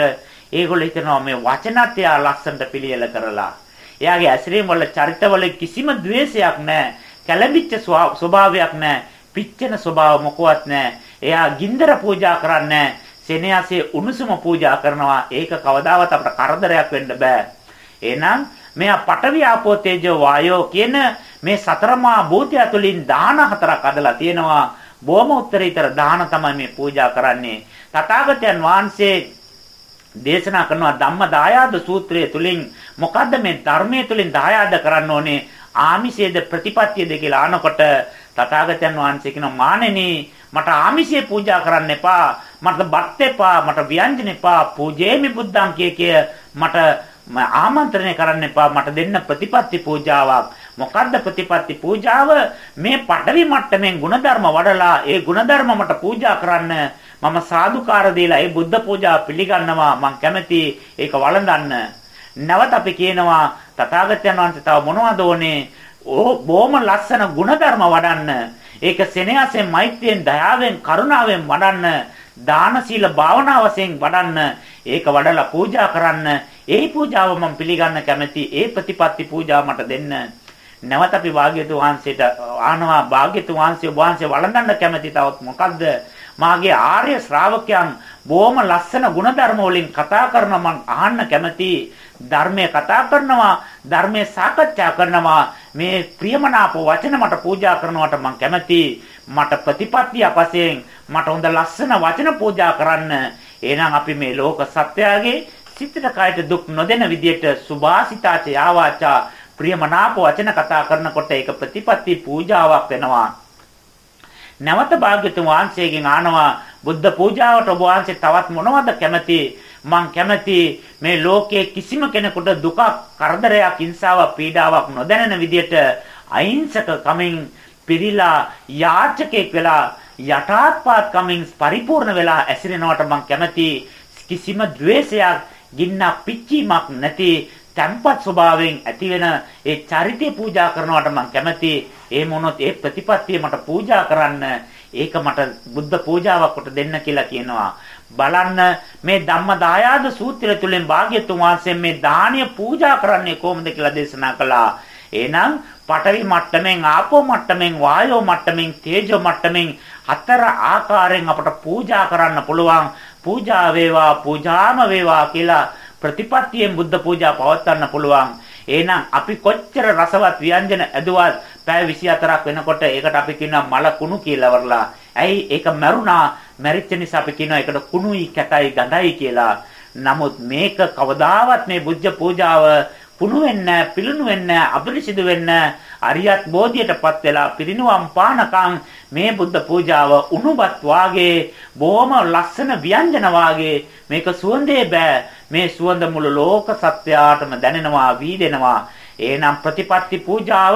ඒගොල්ලෝ හිතනවා මේ වචනත් එයා ලස්සනට පිළියෙල කරලා. එයාගේ ඇසිරීම වල චරිතවල කිසිම द्वේෂයක් නැහැ. කැළඹිච්ච ස්වභාවයක් නැහැ. පිච්චෙන ස්වභාව මොකවත් නැහැ. එයා ගින්දර පූජා කරන්නේ සෙනෙහසේ උණුසුම පූජා කරනවා. ඒක කවදාවත් අපට කරදරයක් වෙන්න බෑ. එහෙනම් මෙයා පඨවි ආපෝ තේජෝ වායෝ කියන මේ සතරමා භූතය තුළින් දාන හතරක් අදලා තියෙනවා. බොහොම උත්තරීතර දාන තමයි මේ පූජා කරන්නේ. තථාගතයන් වහන්සේ දේශනා කරනවා ධම්ම දායාද සූත්‍රය තුලින් මොකද්ද මේ ධර්මයේ තුලින් දායාද කරන්න ඕනේ ආමිෂයේද ප්‍රතිපත්තියද කියලා අහනකොට තථාගතයන් වහන්සේ කියනවා මානෙනි මට ආමිෂය පූජා කරන්න එපා. මට බත් එපා. මට ව්‍යංජන එපා. පූජේමි බුද්ධං කිය කිය මට ආමන්ත්‍රණය කරන්න එපා. මට දෙන්න ප්‍රතිපත්ති පූජාවක්. මොකද්ද ප්‍රතිපත්ති පූජාව? මේ පඩවි මට්ටමින් ಗುಣධර්ම වඩලා ඒ ಗುಣධර්ම මට පූජා කරන්න මම සාදුකාර දීලා ඒ බුද්ධ පූජා පිළිගන්නවා. මං කැමති ඒක වළඳන්න. නැවත අපි කියනවා තථාගතයන් වහන්සේ තව මොනවද ඕනේ බොහොම ලස්සන ಗುಣධර්ම වඩන්න. ඒක සෙනෙහසෙන්, මෛත්‍රියෙන්, දයාවෙන්, කරුණාවෙන් වඩන්න. දාන සීල භාවනා වශයෙන් වඩන්න. ඒක වඩලා පූජා කරන්න. ඒ පූජාව මම පිළිගන්න කැමැති. ඒ ප්‍රතිපත්ති පූජාව මට දෙන්න. නැවත අපි වාග්යතු වහන්සේට ආනවා වාග්යතු වහන්සේ වහන්සේ වළඳන්න කැමැති තවත් මොකද්ද? මාගේ ආර්ය ශ්‍රාවකයන් බොහොම ලස්සන ಗುಣධර්ම වලින් කතා කරන මං අහන්න කැමැතියි. ධර්මයේ කතා කරනවා ධර්මයේ සාකච්ඡා කරනවා. මේ ප්‍රියමනාප වචන මට පූජා කරනවට මං කැමැති. මට ප්‍රතිපත්තිය වශයෙන් මට හොඳ ලස්සන වචන පූජා කරන්න. එහෙනම් අපි මේ ලෝක සත්‍යයේ සිතට කායට දුක් නොදෙන විදියට සුභාසිතාච යාවාචා ප්‍රියමනාප වචන කතා කරනකොට ඒක ප්‍රතිපත්ති පූජාවක් වෙනවා. නැවත භාග්‍යතුන් වහන්සේගෙන් ආනවා බුද්ධ පූජාවට ඔබ වහන්සේ තවත් මොනවද කැමති? මං කැමති මේ ලෝකයේ කිසිම කෙනෙකුට දුකක් කරදරයක් හිංසාවක් පීඩාවක් නොදැනෙන විදියට අහිංසක කමින් පිරීලා යාචකෙක් වෙලා යටාත්පාත් කමින් පරිපූර්ණ වෙලා ඇසිරෙනවට මං කැමති කිසිම द्वේෂයක් ගින්නක් පිච්චීමක් නැති තැම්පත් ස්වභාවයෙන් ඇතිවෙන ඒ චරිතය පූජා කරනවට මම කැමතියි. ඒ මොනොත් ඒ ප්‍රතිපත්තිය මට පූජා කරන්න ඒක මට බුද්ධ පූජාවක් කොට දෙන්න කියලා කියනවා. බලන්න මේ ධම්ම දායාද සූත්‍රය තුලින් භාග්‍යතුන් වහන්සේ මේ දානීය පූජා කරන්නේ කොහොමද කියලා දේශනා කළා. එහෙනම් පඨවි මට්ටමින් ආපෝ මට්ටමින් වායෝ මට්ටමින් තේජෝ මට්ටමින් හතර ආකාරයෙන් අපට පූජා කරන්න පුළුවන්. පූජා වේවා පූජාම වේවා කියලා ප්‍රතිපත්තියෙන් බුද්ධ පූජා පවත්වන්න පුළුවන්. එහෙනම් අපි කොච්චර රසවත් ව්‍යංජන ඇදුවත් පැය 24ක් වෙනකොට ඒකට අපි කියනවා මල කුණු කියලා වරලා. ඇයි ඒක මරුණා? මැරිච්ච නිසා අපි කියනවා ඒකට කුණුයි කැතයි ගඳයි කියලා. නමුත් මේක කවදාවත් මේ බුද්ධ පූජාව කුණු වෙන්න, පිළුණු වෙන්න, අපිරිසිදු වෙන්න අරියත් බෝධියටපත් වෙලා පිරිනුවම් පානකම් මේ බුද්ධ පූජාව උණුබත් වාගේ බොහොම ලස්සන ව්‍යංජන වාගේ මේක සුවඳේ බෑ. මේ සුවඳ මුළු ලෝක සත්‍යයටම දැනෙනවා වීදෙනවා. එහෙනම් ප්‍රතිපත්ති පූජාව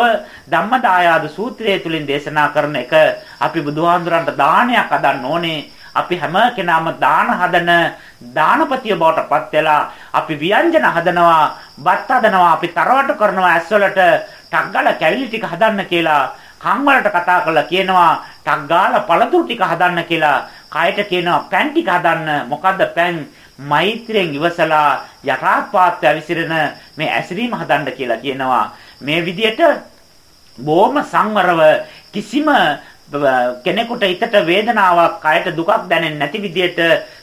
ධම්මදායාද සූත්‍රය තුලින් දේශනා කරන එක අපි බුදුහාඳුරන්ට දානයක් හදන්න ඕනේ. අපි හැම කෙනාම දාන හදන දානපතිය බවට පත් වෙලා අපි ව්‍යංජන හදනවා බත් හදනවා අපි තරවට කරනවා ඇස්වලට ටක් ගාලා කැවිලි ටික හදන්න කියලා කන් වලට කතා කරලා කියනවා ටක් ගාලා පළතුරු ටික හදන්න කියලා කයට කියනවා පෑන් ටික හදන්න. මොකද්ද පෑන්? මෛත්‍රියෙන් ඉවසලා යටාත්පාත්‍ය විසිරෙන මේ ඇසිරීම හදන්න කියලා කියනවා. මේ විදියට බොහොම සංවරව කිසිම කෙනෙකුට හිතට වේදනාවක් කයට දුකක් දැනෙන්නේ නැති විදියට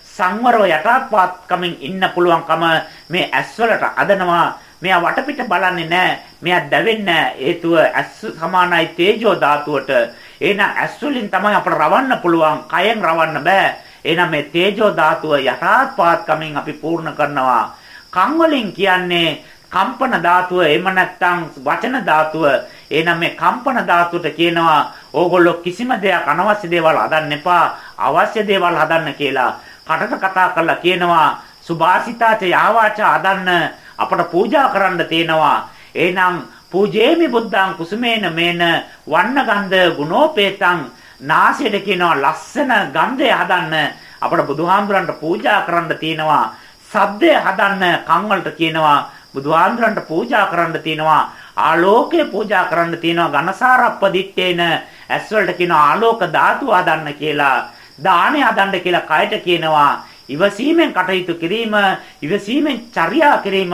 සංවරව යටාත්පාත්කමින් ඉන්න පුළුවන්කම මේ ඇස්වලට අදනවා. මෙයා වටපිට බලන්නේ නැහැ. මෙයා දැවෙන්නේ හේතුව ඇස් සමානයි තේජෝ ධාතුවට. එහෙනම් ඇස් වලින් තමයි අපට රවන්න පුළුවන් කයෙන් රවන්න බෑ. එහෙනම් මේ තේජෝ ධාතුව යටාත්පාත්කමින් අපි පූර්ණ කරනවා. කන් වලින් කියන්නේ කම්පන ධාතුව එහෙම නැත්නම් වචන ධාතුව. එහෙනම් මේ කම්පන ධාතුවට කියනවා ඕගොල්ලෝ කිසිම දෙයක් අනවශ්‍ය දේවල් හදන්න එපා අවශ්‍ය දේවල් හදන්න කියලා කටට කතා කරලා කියනවා සුභාසිතාච යාවාච හදන්න අපට පූජා කරන්න තේනවා එහෙනම් පූජේමි බුද්ධං කුසුමේන මේන වන්න ගන්ධ ගුණෝපේතං නාසයට කියනවා ලස්සන ගන්ධය හදන්න අපට බුදුහාමුදුරන්ට පූජා කරන්න තියෙනවා සද්දය හදන්න කන් වලට කියනවා බුදුහාඳුරන්ට පූජා කරන්න තියෙනවා ආලෝකය පූජා කරන්න තියෙනවා ඝනසාරප්පදිත්තේන ඇස් වලට කියනවා ආලෝක ධාතු හදන්න කියලා දානේ හදන්න කියලා කයට කියනවා. ඉවසීමෙන් කටයුතු කිරීම ඉවසීමෙන් චර්යා කිරීම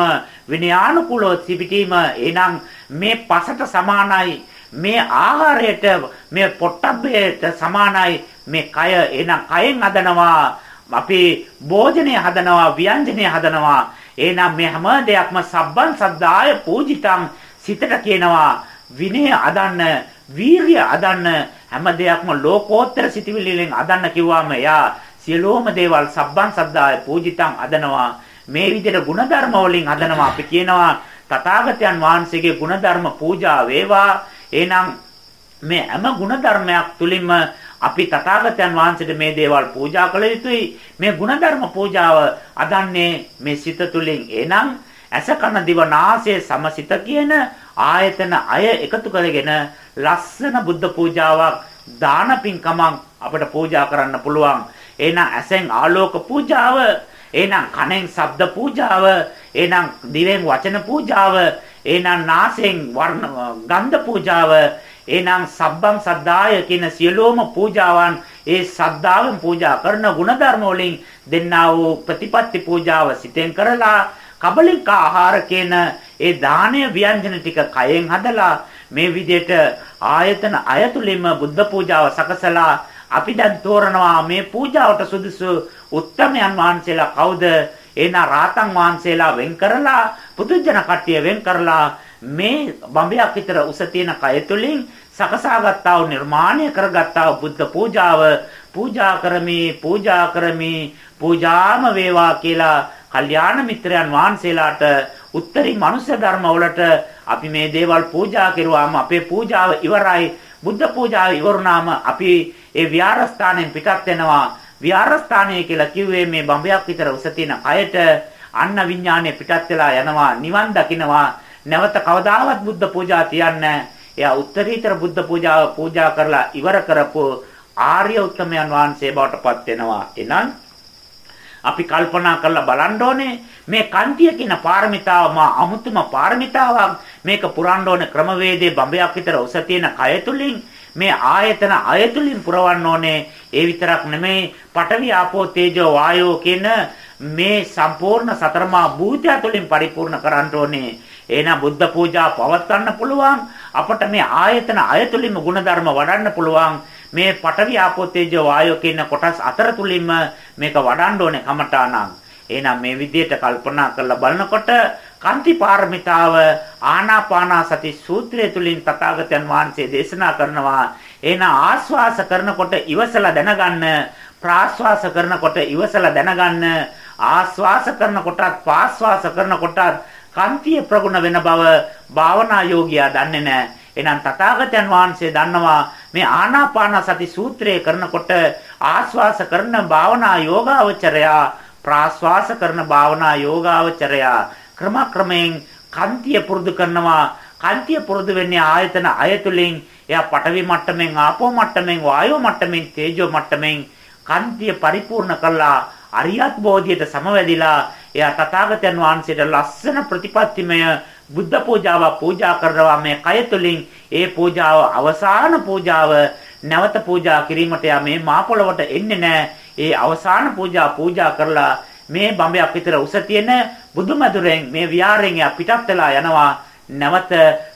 විනයානුකූලව සිටීම එනම් මේ පසට සමානයි. මේ ආහාරයට මේ පොට්ටබ්බයට සමානයි මේ කය. එනම් කයෙන් හදනවා. අපි භෝජනය හදනවා ව්‍යංජනය හදනවා. එහෙනම් මේ හැම දෙයක්ම සබ්බන් සද්දාය පූජිතං සිතට කියනවා විනය අදන්න, වීරිය අදන්න හැම දෙයක්ම ලෝකෝත්තර සිටිවිලි වලින් අදන්න කිව්වම එයා සියලෝම දේවල් සබ්බන් සද්දාය පූජිතං අදනවා. මේ විදිහට ಗುಣධර්ම වලින් අදනවා අපි කියනවා තථාගතයන් වහන්සේගේ ಗುಣධර්ම පූජා වේවා. එහෙනම් මේ හැම ಗುಣධර්මයක් තුලින්ම අපි තථාගතයන් වහන්සේට මේ දේවල් පූජා කළ යුතුයි. මේ ಗುಣධර්ම පූජාව අදන්නේ මේ සිත තුළින්. එනම් ඇස කන දිව නාසය සමසිත කියන ආයතන අය එකතු කරගෙන ලස්සන බුද්ධ පූජාවක් දාන පින්කමක් අපිට පූජා කරන්න පුළුවන්. එහෙනම් ඇසෙන් ආලෝක පූජාව, එහෙනම් කනෙන් ශබ්ද පූජාව, එහෙනම් දිවෙන් වචන පූජාව, එහෙනම් නාසයෙන් වර්ණ ගන්ධ පූජාව එහෙනම් සබ්බං සද්දාය කියන සියලුම පූජාවන් ඒ සද්ධාවෙන් පූජා කරන ಗುಣධර්ම වලින් දෙන්නා වූ ප්‍රතිපත්ති පූජාව සිතෙන් කරලා කබලික ආහාර කියන ඒ දානීය ව්‍යංජන ටික කයෙන් හදලා මේ විදිහට ආයතන අයතුලින්ම බුද්ධ පූජාව සකසලා අපි දැන් තෝරනවා මේ පූජාවට සුදුසු උත්තමයන් වහන්සේලා කවුද? එනා රාතන් වහන්සේලා වෙන් කරලා පුදුජන කට්ටිය වෙන් කරලා මේ බඹයක් විතර උස තියෙන කය තුලින් සකසාගත්තා වූ නිර්මාණය කරගත්තා වූ බුද්ධ පූජාව පූජා කරමි පූජා කරමි පූජාම වේවා කියලා කල්යාණ මිත්‍රයන් වහන්සේලාට උත්තරී මනුෂ්‍ය ධර්ම වලට අපි මේ දේවල් පූජා කරුවාම අපේ පූජාව ඉවරයි බුද්ධ පූජාව ඉවරුනාම අපි ඒ විහාරස්ථානයෙන් පිටත් වෙනවා. විහාරස්ථානය කියලා කිව්වේ මේ බඹයක් විතර උස තියෙන අයට අන්න විඥානය පිටත් වෙලා යනවා නිවන් දකින්නවා නැවත කවදාවත් බුද්ධ පූජා තියන්නේ එයා උත්තරීතර බුද්ධ පූජාව පූජා කරලා ඉවර කරපු ආර්ය උත්තමයන් වහන්සේ බවට පත් වෙනවා. එහෙනම් අපි කල්පනා කරලා බලන්න ඕනේ මේ කන්තිය කියන පාරමිතාව මා අමුතුම පාරමිතාවක්. මේක පුරන්න ඕනේ ක්‍රමවේදයේ බඹයක් විතර උස තියෙන කය තුලින් මේ ආයතන අයතුලින් පුරවන්න ඕනේ. ඒ විතරක් නෙමෙයි පඨවි ආපෝ තේජෝ වායෝ කියන මේ සම්පූර්ණ සතරමා භූතය තුළින් පරිපූර්ණ කරන්න ඕනේ. එහෙනම් බුද්ධ පූජා පවත්වන්න පුළුවන්. අපට මේ ආයතන අයතුලින්ම ಗುಣධර්ම වඩන්න පුළුවන්. මේ පඨවි ආපෝ තේජෝ වායෝ කියන කොටස් අතර තුලින්ම මේක වඩන්න ඕනේ කමඨාණන්. එහෙනම් මේ විදිහට කල්පනා කරලා බලනකොට කාන්ති පාරමිතාව ආනාපාන සති සූත්‍රය තුලින් තථාගතයන් වහන්සේ දේශනා කරනවා. එහෙනම් ආස්වාස කරනකොට ඉවසලා දැනගන්න ප්‍රාස්වාස කරනකොට ඉවසලා දැනගන්න ආස්වාස කරනකොටත් පාස්වාස කරනකොටත් කාන්තිය ප්‍රගුණ වෙන බව භාවනා යෝගියා දන්නේ නැහැ. එහෙනම් තථාගතයන් වහන්සේ දන්නවා මේ ආනාපාන සති සූත්‍රය කරනකොට ආස්වාස කරන භාවනා යෝගාවචරයා ප්‍රාස්වාස කරන භාවනා යෝගාවචරයා ක්‍රමක්‍රමයෙන් කාන්තිය පුරුදු කරනවා. කාන්තිය පුරුදු වෙන්නේ ආයතන අයතුලින්. එයා පඨවි මට්ටමින් ආපෝ මට්ටමින් වායෝ මට්ටමින් තේජෝ මට්ටමින් කාන්තිය පරිපූර්ණ කළා. අරියත් බෝධියට සමවැදිලා එයා තථාගතයන් වහන්සේට ලස්සන ප්‍රතිපත්තිමය බුද්ධ පූජාව පූජා කරනවා මේ කය තුලින් ඒ පූජාව අවසාන පූජාව නැවත පූජා කිරීමට යා මේ මා පොළවට එන්නේ නැහැ. ඒ අවසාන පූජා පූජා කරලා මේ බඹයක් විතර උස තියෙන බුදුමදුරෙන් මේ විහාරයෙන් යා පිටත් වෙලා යනවා. නැවත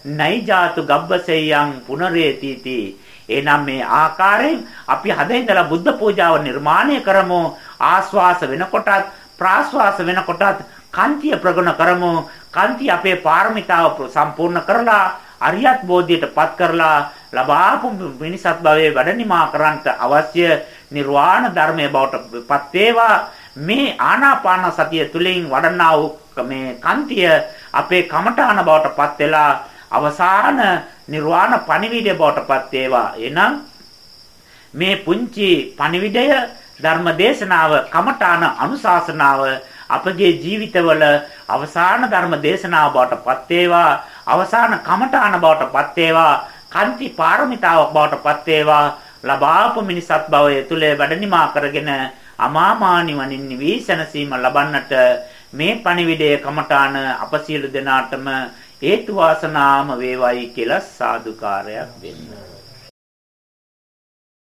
නයිජාතු ගබ්බසෙයං පුනරේතිති. එනම් මේ ආකාරයෙන් අපි හදින්දලා බුද්ධ පූජාව නිර්මාණය කරමු. ආස්වාස වෙනකොටත් ප්‍රාස්වාස වෙනකොටත් කාන්තිය ප්‍රගුණ කරමු. කාන්තිය අපේ පාරමිතාව සම්පූර්ණ කරලා අරියත් බෝධියටපත් කරලා ලබාපු මිනිසත් භවයේ වැඩනිමා කරන්නට අවශ්‍ය නිර්වාණ ධර්මයේ බවට පත් වේවා මේ ආනාපාන සතිය තුලින් වඩනා වූ මේ කාන්තිය අපේ කමඨාන බවට පත් වෙලා අවසාන නිර්වාණ පණිවිඩය බවට පත් වේවා. එනම් මේ පුංචි පණිවිඩය ධර්ම දේශනාව කමඨාන අනුශාසනාව අපගේ ජීවිතවල අවසාන ධර්ම දේශනාව බවට පත් වේවා. අවසාන කමඨාන බවට පත් වේවා. කාන්ති පාරමිතාවක් බවට පත් වේවා. ලබාපු මිනිසත් භවය තුල වැඩනිමා කරගෙන අමාමා නිවනින් නිවිසනසීම ලබන්නට මේ පණිවිඩය කමඨාන අප සියලු දෙනාටම හේතු වාසනාම වේවයි කියලා සාදුකාරයක් දෙන්න.